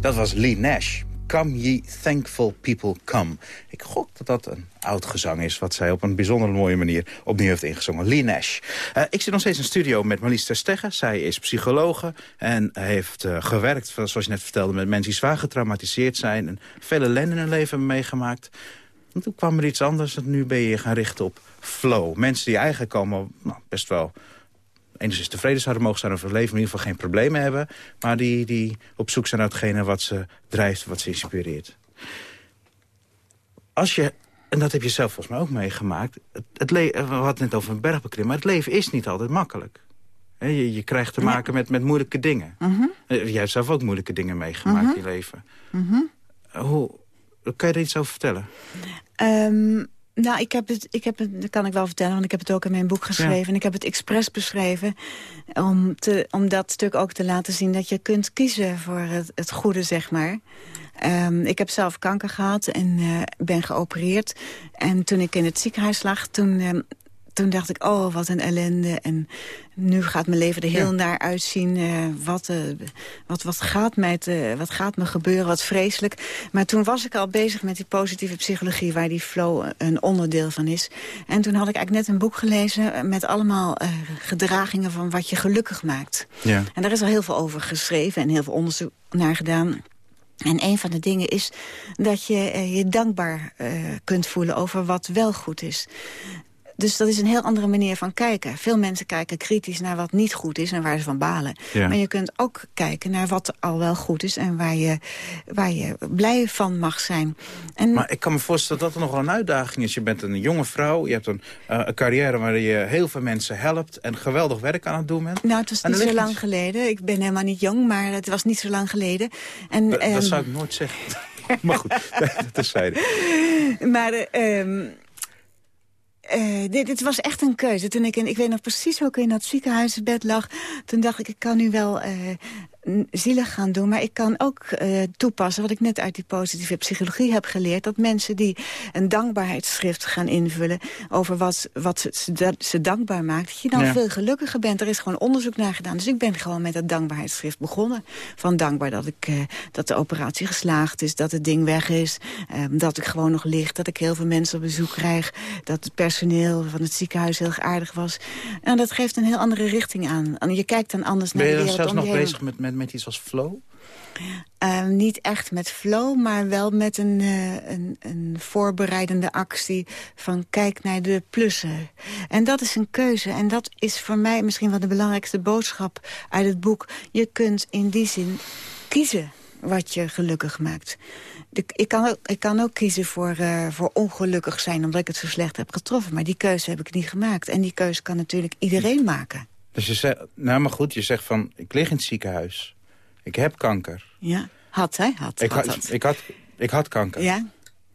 Dat was Lee Nash. Come ye thankful people come. Ik gok dat dat een oud gezang is... wat zij op een bijzonder mooie manier opnieuw heeft ingezongen. Lee Nash. Eh, ik zit nog steeds in studio met Marlies Terstegge. Zij is psychologe en heeft eh, gewerkt, zoals je net vertelde... met mensen die zwaar getraumatiseerd zijn... en veel ellende in hun leven meegemaakt. En toen kwam er iets anders en nu ben je gaan richten op flow. Mensen die eigenlijk allemaal nou, best wel enigszins tevreden zouden mogen zijn over hun leven... in ieder geval geen problemen hebben... maar die, die op zoek zijn naar hetgene wat ze drijft, wat ze inspireert. Als je, en dat heb je zelf volgens mij ook meegemaakt... Het, het we hadden het net over een bergbeklim, maar het leven is niet altijd makkelijk. Je, je krijgt te maken met, met moeilijke dingen. Mhm, Eh, Jij hebt zelf ook moeilijke dingen meegemaakt Mhm. in je leven. mhm. Hoe, kan je er iets over vertellen? Ehm, nou, ik heb het, ik heb het, dat kan ik wel vertellen, want ik heb het ook in mijn boek geschreven. En ik heb het expres beschreven om, te, om dat stuk ook te laten zien... dat je kunt kiezen voor het, het goede, zeg maar. Ehm, ik heb zelf kanker gehad en eh, ben geopereerd. En toen ik in het ziekenhuis lag, toen... ehm, toen dacht ik, oh, wat een ellende. En nu gaat mijn leven er heel Ja. naar uitzien. eh, wat, eh, wat, wat, gaat mij te, wat gaat me gebeuren, wat vreselijk. Maar toen was ik al bezig met die positieve psychologie... waar die flow een onderdeel van is. En toen had ik eigenlijk net een boek gelezen... eh, met allemaal eh, gedragingen van wat je gelukkig maakt. Ja. En daar is al heel veel over geschreven en heel veel onderzoek naar gedaan. En een van de dingen is dat je eh, je dankbaar eh, kunt voelen over wat wel goed is. Dus dat is een heel andere manier van kijken. Veel mensen kijken kritisch naar wat niet goed is en waar ze van balen. Ja. Maar je kunt ook kijken naar wat al wel goed is... en waar je, waar je blij van mag zijn. En Maar ik kan me voorstellen dat dat nogal een uitdaging is. Je bent een jonge vrouw, je hebt een, eh, een carrière waar je heel veel mensen helpt... en geweldig werk aan het doen bent. Nou, het was niet zo lang geleden. Ik ben helemaal niet jong, maar het was niet zo lang geleden. En, Dat, dat ehm, zou ik nooit zeggen. maar goed, dat terzijde. maar eh, ehm, eh, dit, dit was echt een keuze. Toen ik, in, ik weet nog precies hoe ik in dat ziekenhuisbed lag. Toen dacht ik, ik kan nu wel eh, zielig gaan doen. Maar ik kan ook eh, toepassen wat ik net uit die positieve psychologie heb geleerd. Dat mensen die een dankbaarheidsschrift gaan invullen... over wat, wat ze, dat ze dankbaar maakt, dat je dan Ja. veel gelukkiger bent. Er is gewoon onderzoek naar gedaan. Dus ik ben gewoon met dat dankbaarheidsschrift begonnen. Van dankbaar dat, ik, eh, dat de operatie geslaagd is, dat het ding weg is... eh, dat ik gewoon nog lig, dat ik heel veel mensen op bezoek krijg... dat het personeel van het ziekenhuis heel aardig was. En dat geeft een heel andere richting aan. En je kijkt dan anders naar Ben je de dan wereld zelfs nog bezig met, met, met iets als flow? Eh, niet echt met flow, maar wel met een, eh, een, een voorbereidende actie van kijk naar de plussen. En dat is een keuze. En dat is voor mij misschien wel de belangrijkste boodschap uit het boek. Je kunt in die zin kiezen wat je gelukkig maakt. De- ik, kan ook, ik kan ook kiezen voor, eh, voor ongelukkig zijn omdat ik het zo slecht heb getroffen. Maar die keuze heb ik niet gemaakt. En die keuze kan natuurlijk iedereen maken. Dus je zegt, nou maar goed, je zegt van, ik lig in het ziekenhuis. Ik heb kanker. Ja, had hij? Had, Ik had, had, had. ik had, ik had kanker. Ja?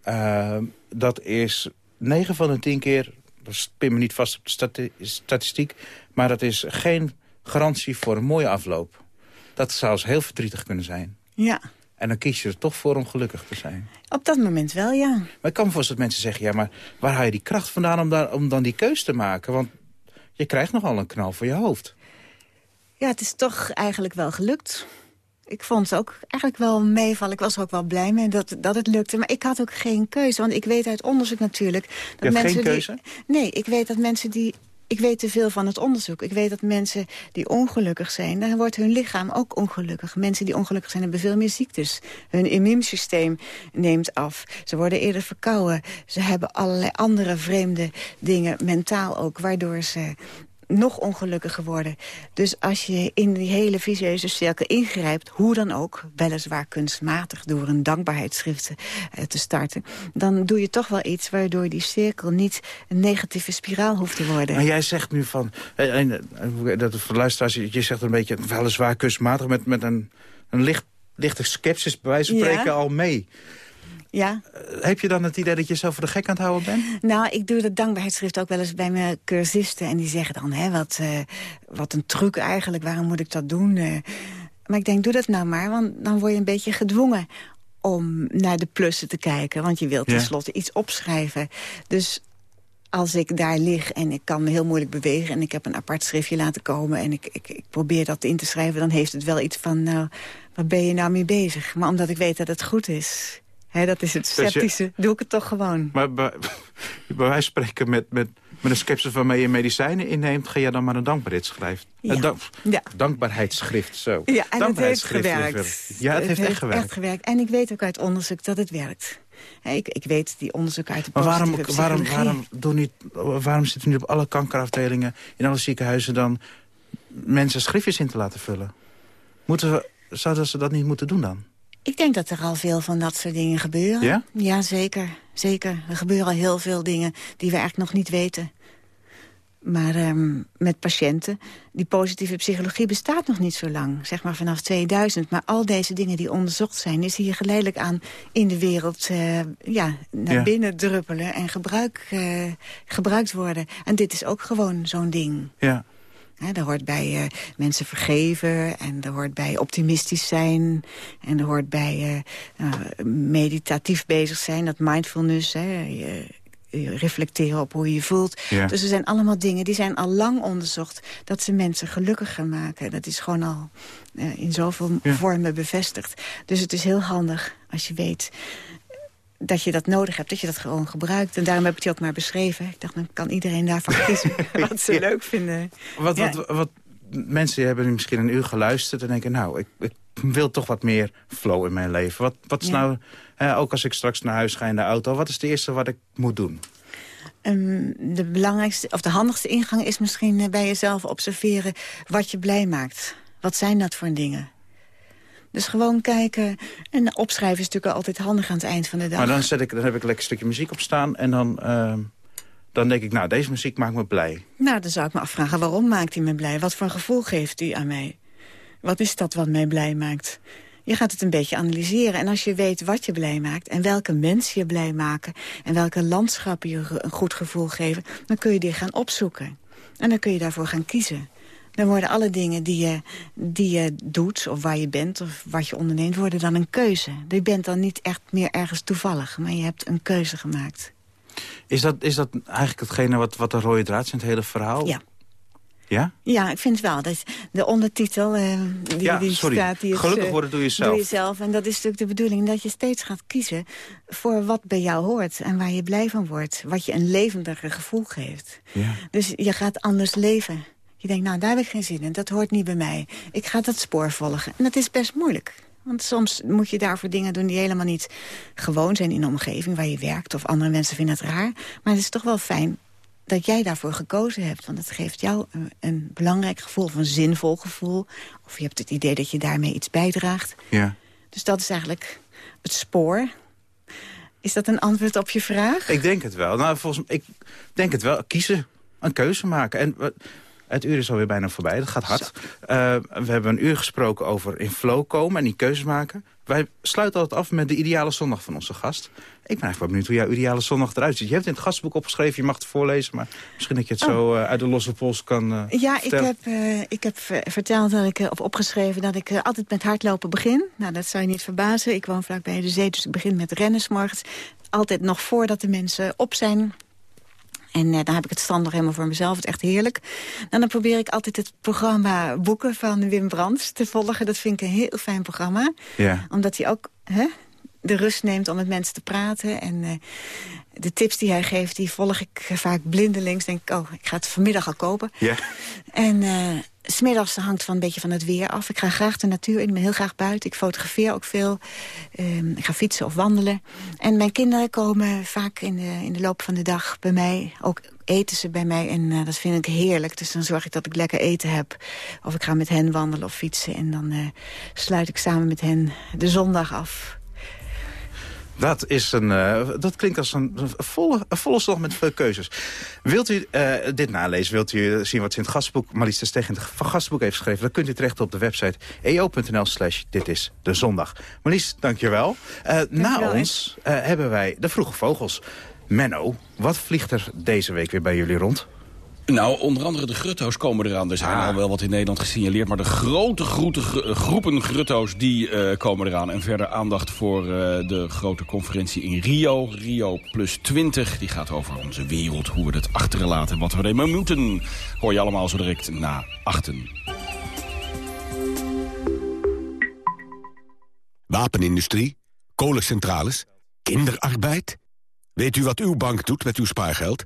Ehm, dat is 9 van de 10 keer, dat pin me niet vast op de stati- statistiek... maar dat is geen garantie voor een mooie afloop. Dat zou eens heel verdrietig kunnen zijn. Ja. En dan kies je er toch voor om gelukkig te zijn. Op dat moment wel, ja. Maar ik kan me voorstellen dat mensen zeggen... ja, maar waar haal je die kracht vandaan om, daar, om dan die keus te maken? Want je krijgt nogal een knal voor je hoofd. Ja, het is toch eigenlijk wel gelukt. Ik vond het ook eigenlijk wel meevallen. Ik was er ook wel blij mee dat, dat het lukte. Maar ik had ook geen keuze. Want ik weet uit onderzoek natuurlijk... Dat Je mensen geen keuze? Die, nee, ik weet dat mensen die... Ik weet te veel van het onderzoek. Ik weet dat mensen die ongelukkig zijn... dan wordt hun lichaam ook ongelukkig. Mensen die ongelukkig zijn hebben veel meer ziektes. Hun immuunsysteem neemt af. Ze worden eerder verkouden. Ze hebben allerlei andere vreemde dingen, mentaal ook... waardoor ze nog ongelukkiger worden. Dus als je in die hele vicieuze cirkel ingrijpt... hoe dan ook, weliswaar kunstmatig... door een dankbaarheidsschrift eh, te starten... dan doe je toch wel iets waardoor die cirkel niet een negatieve spiraal hoeft te worden. Maar jij zegt nu van... eh, en, eh, dat voor luisteraars, je zegt een beetje weliswaar kunstmatig... met, met een, een licht, lichte sceptisch bij wijze van Ja. spreken al mee. Ja. Eh, Heb je dan het idee dat je zelf voor de gek aan het houden bent? Nou, ik doe dat dankbaarheidsschrift ook wel eens bij mijn cursisten. En die zeggen dan, hè, wat, eh, wat een truc eigenlijk, waarom moet ik dat doen? Eh, maar ik denk, doe dat nou maar, want dan word je een beetje gedwongen om naar de plussen te kijken. Want je wilt Ja. tenslotte iets opschrijven. Dus als ik daar lig en ik kan me heel moeilijk bewegen... en ik heb een apart schriftje laten komen en ik, ik, ik probeer dat in te schrijven... dan heeft het wel iets van, nou, waar ben je nou mee bezig? Maar omdat ik weet dat het goed is... Dat is het Dus je- sceptische, doe ik het toch gewoon. Maar bij, bij wijze van spreken met, met, met een sceptisch waarmee je medicijnen inneemt... ga je dan maar een dankbaarheidsschrift. Ja. Een dank- Ja. dankbaarheidsschrift, zo. Ja, en het heeft gewerkt. Ja, het, heeft echt gewerkt. echt gewerkt. En ik weet ook uit onderzoek dat het werkt. Ik, ik weet die onderzoek uit de Maar waarom, waarom, waarom, doen niet, waarom zitten nu op alle kankerafdelingen... in alle ziekenhuizen dan mensen schriftjes in te laten vullen. Moeten we, zouden ze dat niet moeten doen dan? Ik denk dat er al veel van dat soort dingen gebeuren. Ja? Ja, zeker. Zeker. Er gebeuren al heel veel dingen die we eigenlijk nog niet weten. Maar ehm, met patiënten, die positieve psychologie bestaat nog niet zo lang. Zeg maar vanaf 2000. Maar al deze dingen die onderzocht zijn... is hier geleidelijk aan in de wereld eh, ja, naar Ja. binnen druppelen... en gebruik, eh, gebruikt worden. En dit is ook gewoon zo'n ding. Ja. Hè, daar hoort bij eh, mensen vergeven en er hoort bij optimistisch zijn. En er hoort bij nou, meditatief bezig zijn, dat mindfulness. Hè, je, je reflecteren op hoe je je voelt. Ja. Dus er zijn allemaal dingen die zijn al lang onderzocht... dat ze mensen gelukkiger maken. Dat is gewoon al in zoveel vormen bevestigd. Dus het is heel handig als je weet dat je dat nodig hebt, dat je dat gewoon gebruikt. En daarom heb ik het je ook maar beschreven. Ik dacht, dan kan iedereen daarvan kiezen wat ze leuk vinden. Wat, Ja. wat, wat mensen hebben nu misschien een uur geluisterd en denken... nou, ik, ik wil toch wat meer flow in mijn leven. Wat, wat is Ja. nou, eh, ook als ik straks naar huis ga in de auto... wat is het eerste wat ik moet doen? Ehm, de belangrijkste, of de handigste ingang is misschien eh, bij jezelf observeren wat je blij maakt. Wat zijn dat voor dingen? Dus gewoon kijken en opschrijven is natuurlijk altijd handig aan het eind van de dag. Maar dan, zet ik, dan heb ik een lekker stukje muziek op staan... en dan, ehm, dan denk ik, nou, deze muziek maakt me blij. Nou, dan zou ik me afvragen, waarom maakt hij me blij? Wat voor een gevoel geeft hij aan mij? Wat is dat wat mij blij maakt? Je gaat het een beetje analyseren. En als je weet wat je blij maakt... en welke mensen je blij maken... en welke landschappen je een goed gevoel geven... dan kun je die gaan opzoeken. En dan kun je daarvoor gaan kiezen. Dan worden alle dingen die je, die je doet, of waar je bent... of wat je onderneemt, worden dan een keuze. Je bent dan niet echt meer ergens toevallig... maar je hebt een keuze gemaakt. Is dat, is dat eigenlijk hetgene wat, wat de rode draad is in het hele verhaal? Ja. Ja? Ja, ik vind wel. Dat de ondertitel eh, die, Ja, die sorry. staat... Die is, Gelukkig eh, worden doe je zelf. Doe je zelf. En dat is natuurlijk de bedoeling dat je steeds gaat kiezen... voor wat bij jou hoort en waar je blij van wordt. Wat je een levendiger gevoel geeft. Ja. Dus je gaat anders leven. Je denkt, nou, daar heb ik geen zin in. Dat hoort niet bij mij. Ik ga dat spoor volgen. En dat is best moeilijk. Want soms moet je daarvoor dingen doen die helemaal niet gewoon zijn in de omgeving waar je werkt. Of andere mensen vinden het raar. Maar het is toch wel fijn dat jij daarvoor gekozen hebt. Want het geeft jou een, een belangrijk gevoel, of een zinvol gevoel. Of je hebt het idee dat je daarmee iets bijdraagt. Ja. Dus dat is eigenlijk het spoor. Is dat een antwoord op je vraag? Ik denk het wel. Nou, volgens ik denk het wel. Kiezen. Een keuze maken. En het uur is alweer bijna voorbij. Dat gaat hard. Eh, we hebben een uur gesproken over in flow komen en die keuzes maken. Wij sluiten altijd af met de ideale zondag van onze gast. Ik ben eigenlijk wel benieuwd hoe jouw ideale zondag eruit ziet. Je hebt het in het gastboek opgeschreven, je mag het voorlezen... maar misschien dat je het zo eh, uit de losse pols kan eh, Ja, ik heb, ik heb verteld dat ik, of opgeschreven dat ik altijd met hardlopen begin. Nou, dat zou je niet verbazen. Ik woon vlakbij de zee, dus ik begin met rennen morgens. Altijd nog voordat de mensen op zijn. En eh, dan heb ik het strand nog helemaal voor mezelf. Het is echt heerlijk. En dan probeer ik altijd het programma Boeken van Wim Brands te volgen. Dat vind ik een heel fijn programma. Ja. Omdat hij ook hè, de rust neemt om met mensen te praten. En eh, de tips die hij geeft, die volg ik vaak blindelings. Denk ik, oh, ik ga het vanmiddag al kopen. Ja. En eh, smiddags hangt van een beetje van het weer af. Ik ga graag de natuur in, ik ben heel graag buiten. Ik fotografeer ook veel. Ehm, ik ga fietsen of wandelen. En mijn kinderen komen vaak in de, in de loop van de dag bij mij. Ook eten ze bij mij en eh, dat vind ik heerlijk. Dus dan zorg ik dat ik lekker eten heb. Of ik ga met hen wandelen of fietsen. En dan eh, sluit ik samen met hen de zondag af. Dat, is een, eh, dat klinkt als een, een volle, een volle slag met veel keuzes. Wilt u eh, dit nalezen, wilt u zien wat ze in het gastboek... Marlies de Steg in het gastboek heeft geschreven... dan kunt u terecht op de website eo.nl slash dit is de zondag. Marlies, dankjewel. Uh, na wel, ons eh, hebben wij de vroege vogels. Menno, wat vliegt er deze week weer bij jullie rond? Nou, onder andere de grutto's komen eraan. Er zijn al wel wat in Nederland gesignaleerd. Maar de grote groete, gro- groepen grutto's die eh, komen eraan. En verder aandacht voor eh, de grote conferentie in Rio. Rio plus 20. Die gaat over onze wereld, hoe we het achterlaten en wat we ermee moeten. Hoor je allemaal zo direct na achten. Wapenindustrie, kolencentrales, kinderarbeid. Weet u wat uw bank doet met uw spaargeld?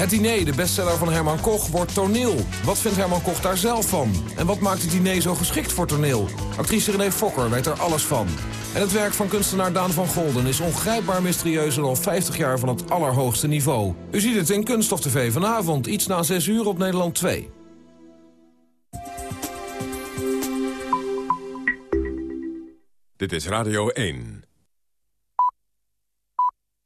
Het diner, de bestseller van Herman Koch, wordt toneel. Wat vindt Herman Koch daar zelf van? En wat maakt het diner zo geschikt voor toneel? Actrice René Fokker weet er alles van. En het werk van kunstenaar Daan van Golden is ongrijpbaar mysterieus... en al 50 jaar van het allerhoogste niveau. U ziet het in Kunststof TV vanavond, iets na 6 uur op Nederland 2. Dit is Radio 1.